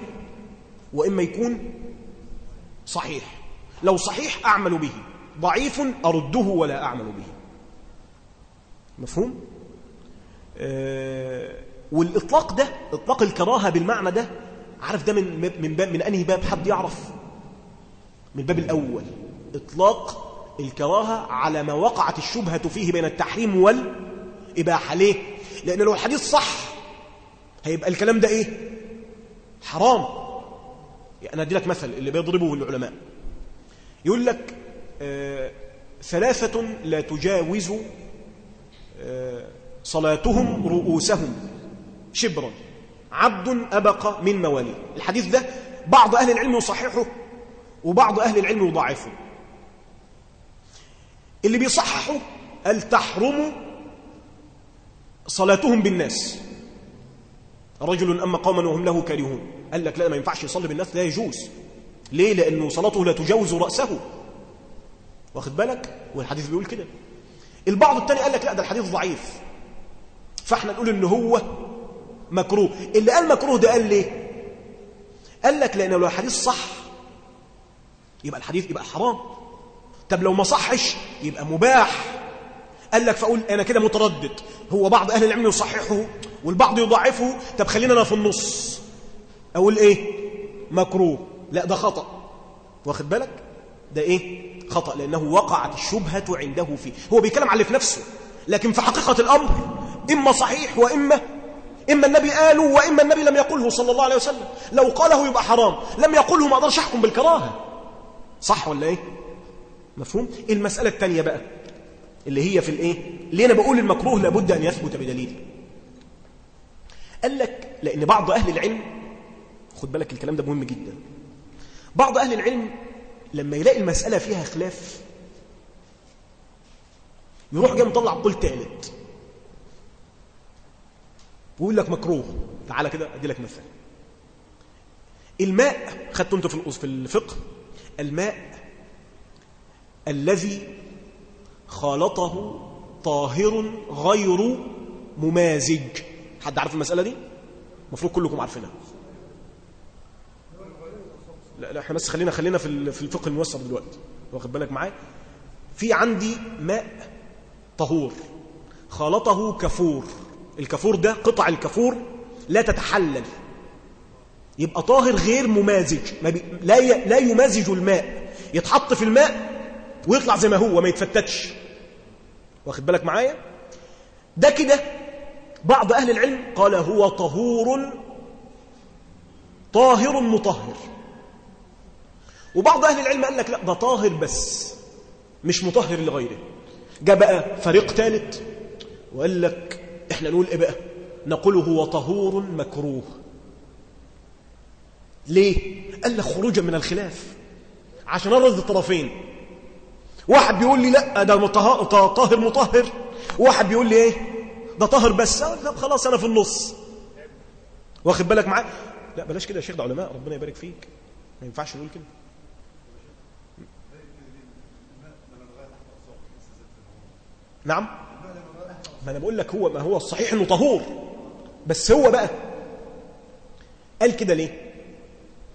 وإما يكون صحيح. لو صحيح أعمل به ضعيف أرده ولا أعمل به. مفهوم؟ آه والإطلاق ده إطلاق الكراهة بالمعنى ده عارف ده من من باب من أنهي باب حد يعرف؟ من الباب الأول. إطلاق الكراهة على ما وقعت الشبهة فيه بين التحريم والإباحة. ليه؟ لأن لو الحديث صح هيبقى الكلام ده إيه؟ حرام. أنا أدي لك مثل اللي بيضربه العلماء. يقول لك آه ثلاثة لا تجاوز آه صلاتهم رؤوسهم. شبرا. عبد أبق من مواليه. الحديث ده بعض أهل العلم يصححه وبعض أهل العلم يضعفه اللي بيصححوا قال تحرم صلاتهم بالناس؟ رجل أما قوما وهم له كارهون. قال لك لا ما ينفعش يصلي بالناس لا يجوز. ليه؟ لأنه صلاته لا تجاوز رأسه. واخد بالك؟ والحديث بيقول كده. البعض الثاني قال لك لا ده الحديث ضعيف. فاحنا نقول ان هو مكروه. اللي قال مكروه ده قال ليه؟ قال لك لأن لو الحديث صح يبقى الحديث يبقى حرام. طب لو ما صحش يبقى مباح. قال لك فأقول أنا كده متردد. هو بعض أهل العلم يصححه. والبعض يضعفه طب خلينا أنا في النص. أقول إيه؟ مكروه. لا ده خطأ. واخد بالك؟ ده إيه؟ خطأ لأنه وقعت الشبهة عنده فيه. هو بيتكلم على اللي في نفسه. لكن في حقيقة الأمر إما صحيح وإما إما النبي قاله وإما النبي لم يقله صلى الله عليه وسلم. لو قاله يبقى حرام. لم يقله ما أقدرش أحكم بالكراهة. صح ولا إيه؟ مفهوم؟ المسألة الثانية بقى اللي هي في الإيه؟ ليه أنا بقول المكروه لابد أن يثبت بدليل؟ قال لك لأن بعض أهل العلم خد بالك الكلام ده مهم جدا. بعض أهل العلم لما يلاقي المسألة فيها خلاف يروح جاي مطلع قول ثالث ويقول لك مكروه. تعالى كده أدي لك مثال. الماء خدته في في الفقه الماء الذي خالطه طاهر غير ممازج. حد عارف المسألة دي؟ المفروض كلكم عارفينها. لا لا إحنا بس خلينا خلينا في في الفقه الموسط دلوقتي. واخد بالك معايا؟ في عندي ماء طهور خالطه كفور الكفور ده قطع الكفور لا تتحلل. يبقى طاهر غير ممازج. ما بي... لا ي... لا يمازج الماء. يتحط في الماء ويطلع زي ما هو ما يتفتتش. واخد بالك معايا؟ ده كده بعض أهل العلم قال هو طهور طاهر مطهر. وبعض أهل العلم قال لك لا ده طاهر بس مش مطهر لغيره. جاء بقى فريق ثالث وقال لك إحنا نقول إيه بقى؟ نقول هو طهور مكروه. ليه؟ قال لك خروجا من الخلاف عشان ارد الطرفين. واحد بيقول لي لا ده طاهر مطهر. وواحد بيقول لي إيه؟ ده طاهر بس. طب خلاص أنا في النص. واخد بالك معايا؟ لا بلاش كده يا شيخ ده علماء ربنا يبارك فيك. ما ينفعش نقول كده. نعم. ما أنا بقول لك هو ما هو الصحيح إنه طهور. بس هو بقى قال كده ليه؟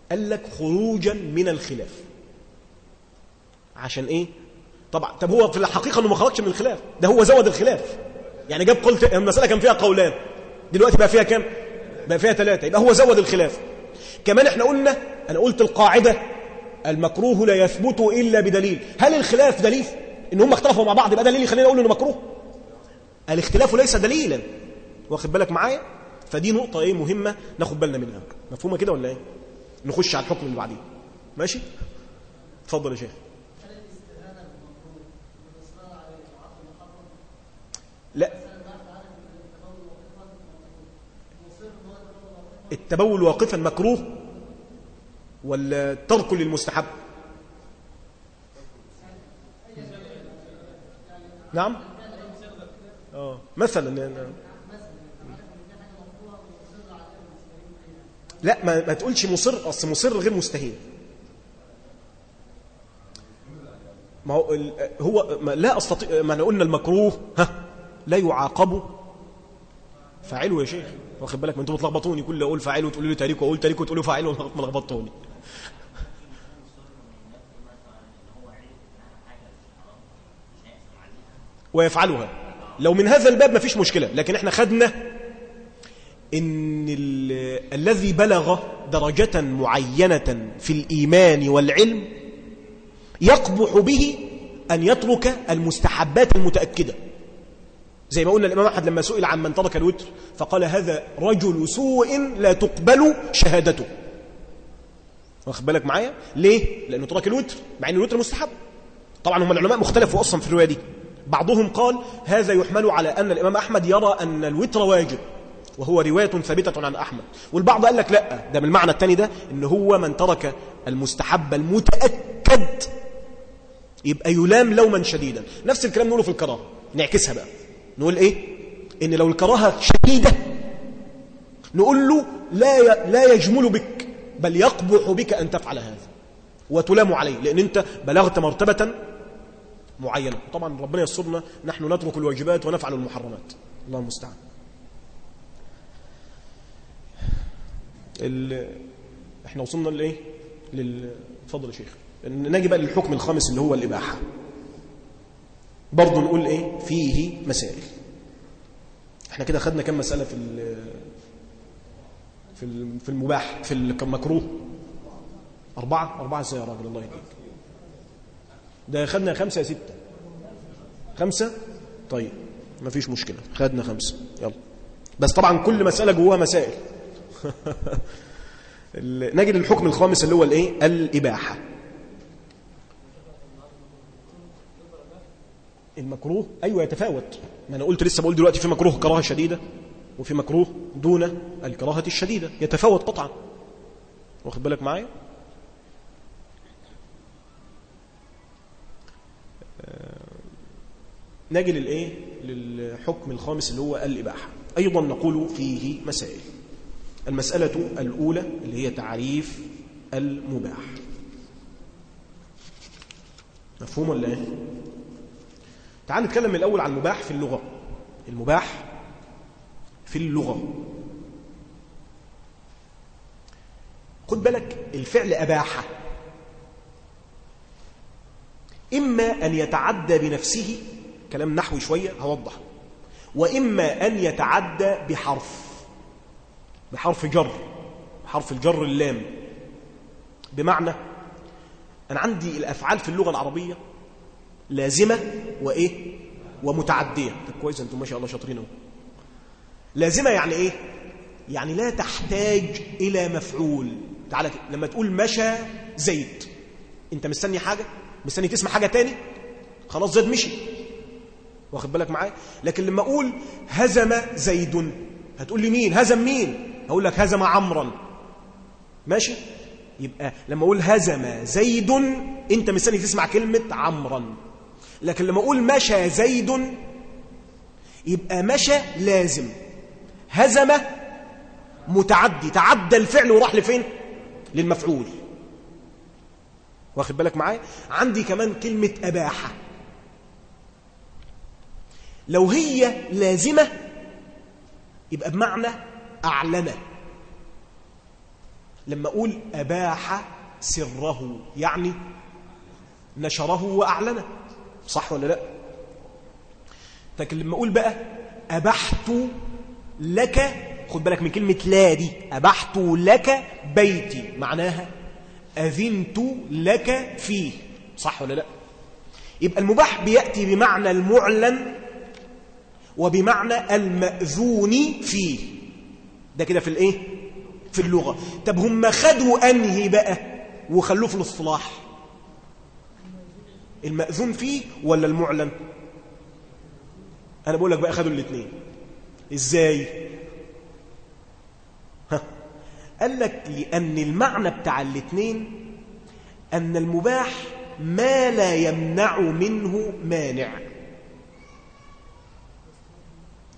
قال لك خروجا من الخلاف. عشان إيه؟ طبعا طب هو في الحقيقة إنه ما خرجش من الخلاف. ده هو زود الخلاف. يعني جاب قلت المسألة كان فيها قولان. دلوقتي بقى فيها كام؟ بقى فيها ثلاثة يبقى هو زود الخلاف. كمان إحنا قلنا أنا قلت القاعدة المكروه لا يثبت إلا بدليل. هل الخلاف دليل؟ إن هم اختلفوا مع بعض يبقى دليل يخلينا نقول إنه مكروه. الاختلاف ليس دليلا. واخد بالك معايا؟ فدي نقطة إيه مهمة ناخد بالنا منها. مفهومة كده ولا إيه؟ نخش على الحكم اللي بعديه. ماشي؟ اتفضل يا شيخ. لا. التبول واقفا مكروه ولا ترك للمستحب؟ نعم. آه. مثلا لا ما, ما تقولش مصر أصل مصر غير مستهين ما هو هو ما لا استطيع ما إحنا قلنا المكروه ها؟ لا يعاقب فاعله يا شيخ. واخد بالك؟ ما أنتوا بتلخبطوني. كل أقول فاعله وتقولوا لي تاريخ واقول تاريخ وتقولوا فاعله ما لخبطتوني ويفعلها. لو من هذا الباب ما فيش مشكلة. لكن إحنا خدنا إن الذي بلغ درجة معينة في الإيمان والعلم يقبح به أن يترك المستحبات المتأكدة. زي ما قلنا الإمام أحد لما سئل عن من ترك الوتر فقال هذا رجل سوء لا تقبل شهادته. واخد بالك معايا؟ ليه؟ لأنه ترك الوتر مع أن الوتر مستحب. طبعا هم العلماء مختلفوا أصلا في الرواية دي. بعضهم قال هذا يحمل على أن الإمام أحمد يرى أن الوتر واجب وهو رواية ثابتة عن أحمد. والبعض قال لك لا ده من المعنى الثاني ده إن هو من ترك المستحب المتأكد. يبقى يلام لوما شديدا. نفس الكلام نقوله في الكراهة نعكسها بقى. نقول إيه؟ إن لو الكراهة شديدة نقول له لا لا يجمل بك بل يقبح بك أن تفعل هذا وتلام عليه لأن أنت بلغت مرتبة معينة. طبعا ربنا يسرنا نحن نترك الواجبات ونفعل المحرمات. الله المستعان. إحنا وصلنا لإيه؟ للفضل يا شيخ. نجي بقى للحكم الخامس اللي هو الإباحة. برضه نقول إيه؟ فيه مسائل. إحنا كده خدنا كم مسألة في في في المباح في المكروه أربعة؟ أربعة إزاي يا راجل؟ الله يهديك. ده خدنا خمسة يا ستة. خمسة؟ طيب ما فيش مشكلة. خدنا خمسة. يلا. بس طبعا كل مسألة جواها مسائل. (laughs) نجد الحكم الخامس اللي هو الإيه؟ الإباحة. المكروه. أيوة يتفاوت. ما أنا قلت لسه بقول دلوقتي في مكروه كراهة شديدة وفي مكروه دون الكراهة الشديدة. يتفاوت قطعا. واخد بالك معايا؟ نجي للإيه؟ للحكم الخامس اللي هو الإباحة. أيضا نقول فيه مسائل. المسألة الأولى اللي هي تعريف المباح. مفهوم ولا إيه؟ تعال نتكلم الأول عن المباح في اللغة. المباح في اللغة. خد بالك الفعل أباحة إما أن يتعدى بنفسه كلام نحوي شوية هوضح وإما أن يتعدى بحرف بحرف جر حرف الجر اللام. بمعنى أنا عندي الأفعال في اللغة العربية لازمة وإيه؟ ومتعدية. طب كويس أنتم ما شاء الله شاطرين أهو. لازمة يعني إيه؟ يعني لا تحتاج إلى مفعول. تعالى لما تقول مشى زيد أنت مستني حاجة؟ مستني تسمع حاجة تاني؟ خلاص زيد مشي. واخد بالك معايا؟ لكن لما أقول هزم زيد هتقول لي مين؟ هزم مين؟ هقول لك هزم عمرا ماشي؟ يبقى لما أقول هزم زيد أنت مستني تسمع كلمة عمرا لكن لما أقول مشى زيد يبقى مشى لازم. هزم متعدي. تعدى الفعل وراح لفين؟ للمفعول. واخد بالك معايا؟ عندي كمان كلمة أباحة. لو هي لازمة يبقى بمعنى أعلن لما أقول أباح سره يعني نشره وأعلنه صح ولا لا؟ لكن لما أقول بقى أبحت لك خد بالك من كلمة لا دي أبحت لك بيتي معناها أذنت لك فيه صح ولا لا؟ يبقى المباح بيأتي بمعنى المعلن وبمعنى المأذون فيه. ده كده في الإيه؟ في اللغة. طب هم خدوا أنهي بقى؟ وخلوه في الاصطلاح. المأذون فيه ولا المعلن؟ أنا بقول لك بقى خدوا الاثنين إزاي؟ ها. قال لك لأن المعنى بتاع الاثنين أن المباح ما لا يمنع منه مانع.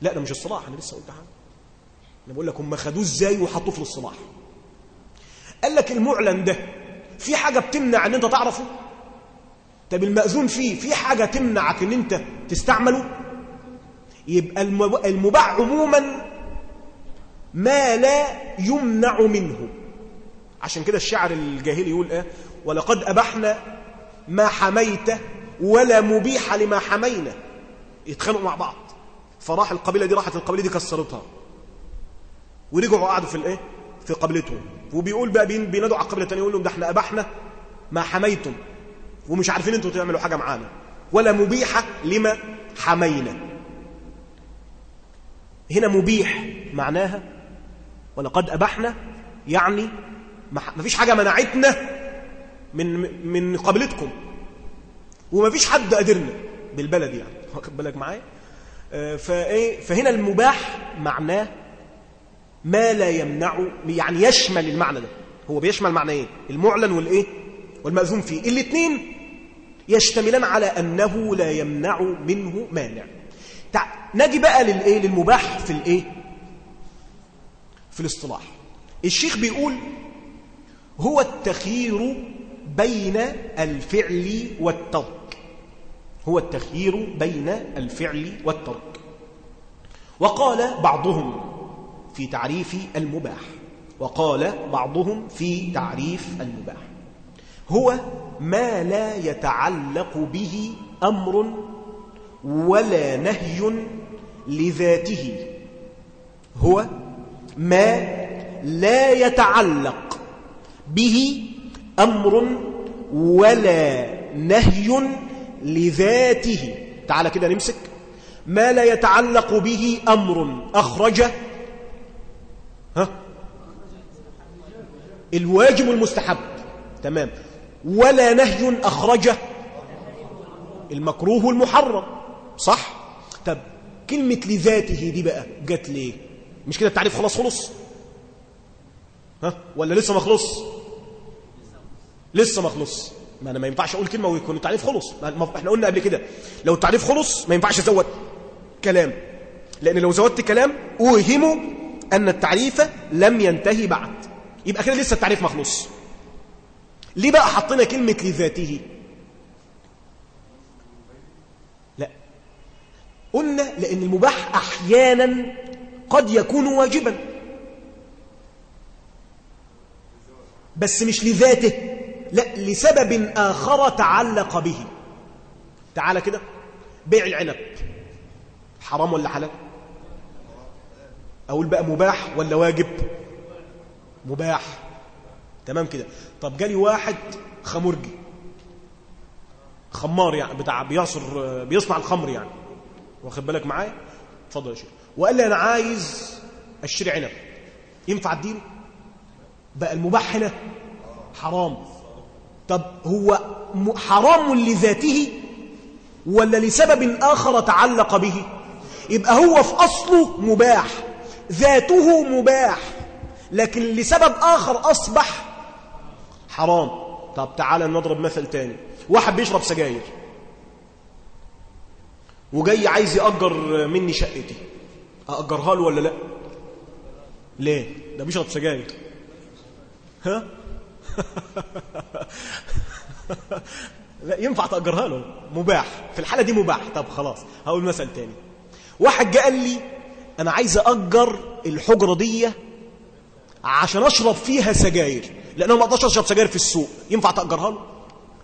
لا ده مش الصلاح أنا لسه قلت حاجة. أنا بقول لك هم خدوه إزاي وحطوه في الصلاح. قال لك المعلن ده في حاجة بتمنع إن أنت تعرفه؟ طب المأذون فيه في حاجة تمنعك إن أنت تستعمله؟ يبقى المباح عموما ما لا يمنع منه. عشان كده الشعر الجاهلي يقول إيه؟ ولقد أبحنا ما حميت ولا مبيح لما حمينا. يتخانقوا مع بعض. فراح القبيلة دي راحت القبيلة دي كسرتها. ورجعوا قعدوا في الإيه؟ في قبيلتهم. وبيقول بقى بينادوا على القبيلة الثانية يقول لهم ده إحنا أبحنا ما حميتم. ومش عارفين أنتوا تعملوا حاجة معانا. ولا مبيحة لما حمينا. هنا مبيح معناها ولقد أبحنا يعني ما فيش حاجة منعتنا من من قبيلتكم وما فيش حد قادرنا بالبلد يعني. (laughs) واخد بالك معايا؟ فإيه؟ فهنا المباح معناه ما لا يمنع يعني يشمل المعنى ده. هو بيشمل معنى إيه؟ المعلن والإيه؟ والمأذون فيه. الاثنين يشتملان على أنه لا يمنع منه مانع. نجي بقى للايه للمباح في الايه في الاصطلاح. الشيخ بيقول هو التخيير بين الفعل والترك. هو التخيير بين الفعل والترك. وقال بعضهم في تعريف المباح. وقال بعضهم في تعريف المباح. هو ما لا يتعلق به أمر ولا نهي لذاته. هو ما لا يتعلق به أمر ولا نهي لذاته. تعال كده نمسك. ما لا يتعلق به أمر أخرج ها؟ الواجب والمستحب تمام. ولا نهي أخرجه. المكروه والمحرم صح؟ طب كلمة لذاته دي بقى جت ليه؟ مش كده التعريف خلاص خلص؟ ها؟ ولا لسه ما لسه ما ما أنا ما ينفعش أقول كلمة ويكون التعريف خلص. إحنا قلنا قبل كده لو التعريف خلص ما ينفعش أزود كلام. لأن لو زودت كلام اوهمه أن التعريف لم ينتهي بعد. يبقى كده لسه التعريف مخلص ليه بقى حطينا كلمة لذاته؟ لا. قلنا لأن المباح أحيانا قد يكون واجبا. بس مش لذاته. لا لسبب آخر تعلق به. تعالى كده. بيع العنب. حرام ولا حلال؟ أقول بقى مباح ولا واجب؟ مباح. تمام كده. طب جالي واحد خمرجي. خمار يعني بتاع بيعصر بيصنع الخمر يعني. واخد بالك معايا؟ اتفضل يا شيخ. وقال لي أنا عايز أشتري عنب. ينفع أديله؟ بقى المباح هنا حرام. طب هو حرام لذاته ولا لسبب آخر تعلق به؟ يبقى هو في أصله مباح ذاته مباح لكن لسبب آخر أصبح حرام. طب تعالى نضرب مثل تاني. واحد بيشرب سجاير. وجاي عايز يأجر مني شقتي. أأجرها له ولا لا؟ ليه؟ ده بيشرب سجاير. ها؟ (laughs) لا ينفع تأجرها له. مباح. في الحالة دي مباح. طب خلاص هقول مثل تاني. واحد جاء قال لي أنا عايز أأجر الحجرة دي عشان أشرب فيها سجاير. لأن أنا ما أقدرش أشرب سجاير في السوق. ينفع تأجرها له؟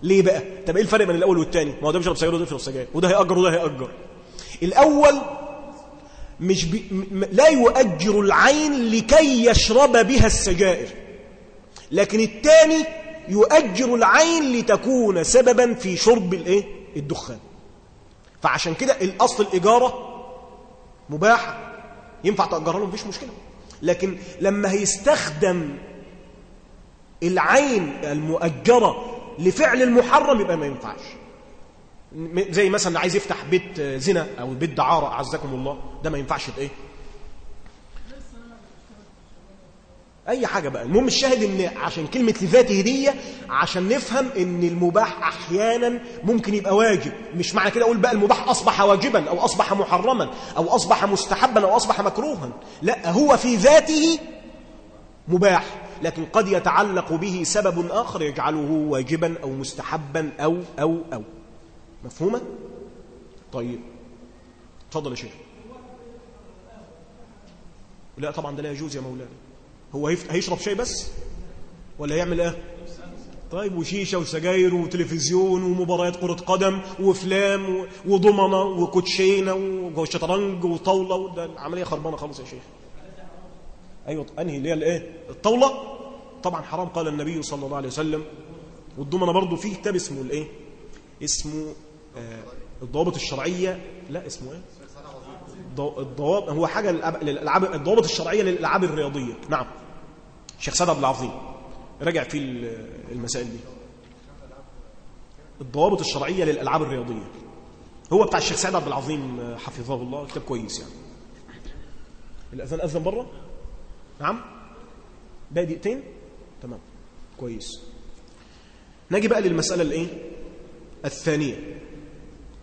ليه بقى؟ طب إيه الفرق بين الأول والتاني؟ ما هو ده بيشرب سجاير وده بيشرب سجاير. وده هيأجر وده هيأجر. الأول مش بي... م... لا يؤجر العين لكي يشرب بها السجائر لكن الثاني يؤجر العين لتكون سببا في شرب الإيه؟ الدخان. فعشان كده الأصل الإجارة مباحة. ينفع تأجرها له؟ مفيش مشكلة. لكن لما هيستخدم العين المؤجرة لفعل المحرم يبقى ما ينفعش. زي مثلا عايز يفتح بيت زنا أو بيت دعارة أعزكم الله ده ما ينفعش إيه؟ أي حاجة بقى. المهم الشاهد إن عشان كلمة لذاته دي عشان نفهم إن المباح أحيانا ممكن يبقى واجب. مش معنى كده أقول بقى المباح أصبح واجبا أو أصبح محرما أو أصبح مستحبا أو أصبح مكروها. لا هو في ذاته مباح. لكن قد يتعلق به سبب آخر يجعله واجبا أو مستحبا أو أو أو. مفهومة؟ طيب. تفضل يا شيخ. لا طبعا ده لا يجوز يا مولانا. هو هيشرب شاي بس؟ ولا هيعمل إيه؟ طيب وشيشة وسجاير وتلفزيون ومباريات كرة قدم وأفلام وضمنة وكوتشينة وشطرنج وطاولة ده عملية خربانة خالص يا شيخ. أيوه أنهي اللي هي الإيه؟ الطاولة؟ طبعا حرام قال النبي صلى الله عليه وسلم. والضمنة برضه فيه كتاب اسمه الإيه؟ اسمه آه الضوابط الشرعية. لا اسمه إيه؟ الضوابط هو حاجة للألعاب الضوابط الشرعية للألعاب الرياضية. نعم. شيخ سعد عبد العظيم رجع في المسائل دي. الضوابط الشرعية للألعاب الرياضية. هو بتاع الشيخ سعد عبد العظيم حفظه الله كتاب كويس يعني. الأذان أذن بره؟ نعم. باقي دقيقتين؟ تمام. كويس. نجي بقى للمسألة الإيه؟ الثانية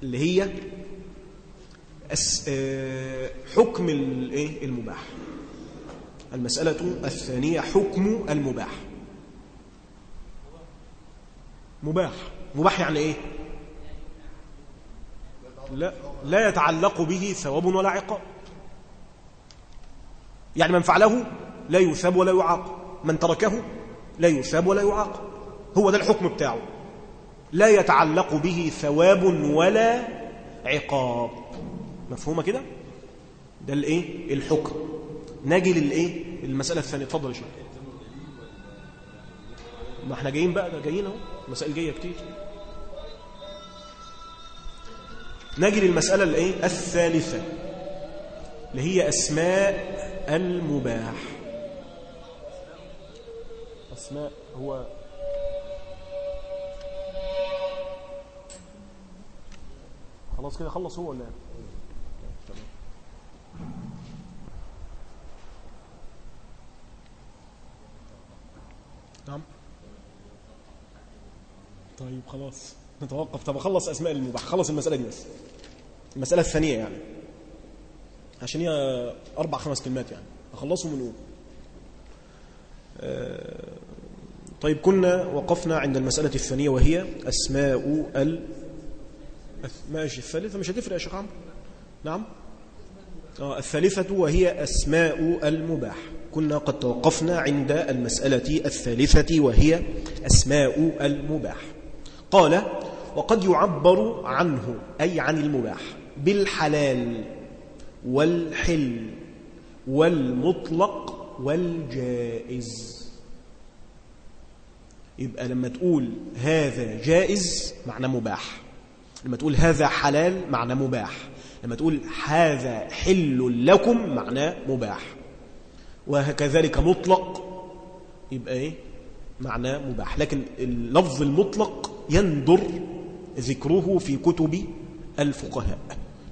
اللي هي حكم الايه المباح. المسألة الثانية حكم المباح. مباح. مباح يعني إيه؟ لا, لا يتعلق به ثواب ولا عقاب. يعني من فعله لا يثاب ولا يعاقب من تركه لا يثاب ولا يعاقب هو ده الحكم بتاعه. لا يتعلق به ثواب ولا عقاب. مفهومة كده؟ ده الإيه؟ الحكم. نجي للإيه؟ المسألة الثانية. اتفضل يا شيخ. ما إحنا جايين بقى ده جايين اهو. مسائل جاية كتير. نجي للمسألة الإيه؟ الثالثة اللي هي أسماء المباح. أسماء هو خلاص كده خلص هو ولا نعم. طيب خلاص. نتوقف. طب أخلص أسماء المباح. خلص المسألة دي بس. المسألة الثانية يعني. عشان هي أربع خمس كلمات يعني. أخلصهم ونقول آه طيب كنا وقفنا عند المسألة الثانية وهي أسماء ال ماشي. الثالثة مش هتفرق يا شيخ عمرو؟ نعم. آه الثالثة وهي أسماء المباح. كنا قد توقفنا عند المسألة الثالثة وهي أسماء المباح. قال وقد يعبر عنه أي عن المباح بالحلال والحل والمطلق والجائز. يبقى لما تقول هذا جائز معنى مباح. لما تقول هذا حلال معنى مباح. لما تقول هذا حل لكم معنى مباح. وكذلك مطلق. يبقى إيه؟ معنى مباح. لكن اللفظ المطلق يندر ذكره في كتب الفقهاء.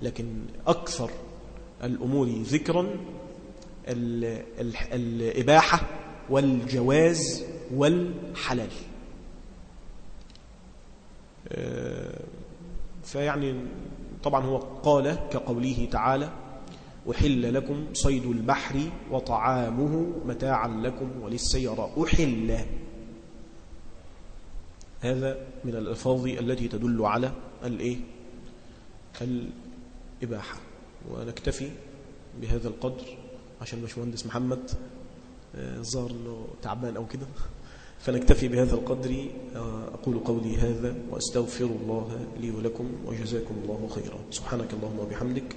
لكن أكثر الأمور ذكرا الإباحة والجواز والحلال. فيعني طبعا هو قال كقوله تعالى أحل لكم صيد البحر وطعامه متاعا لكم وللسيارة. أحل. هذا من الألفاظ التي تدل على الإيه؟ الإباحة. ونكتفي بهذا القدر عشان باشمهندس محمد ظهر انه تعبان أو كده. فنكتفي بهذا القدر. أقول قولي هذا وأستغفر الله لي ولكم وجزاكم الله خيرا. سبحانك اللهم وبحمدك.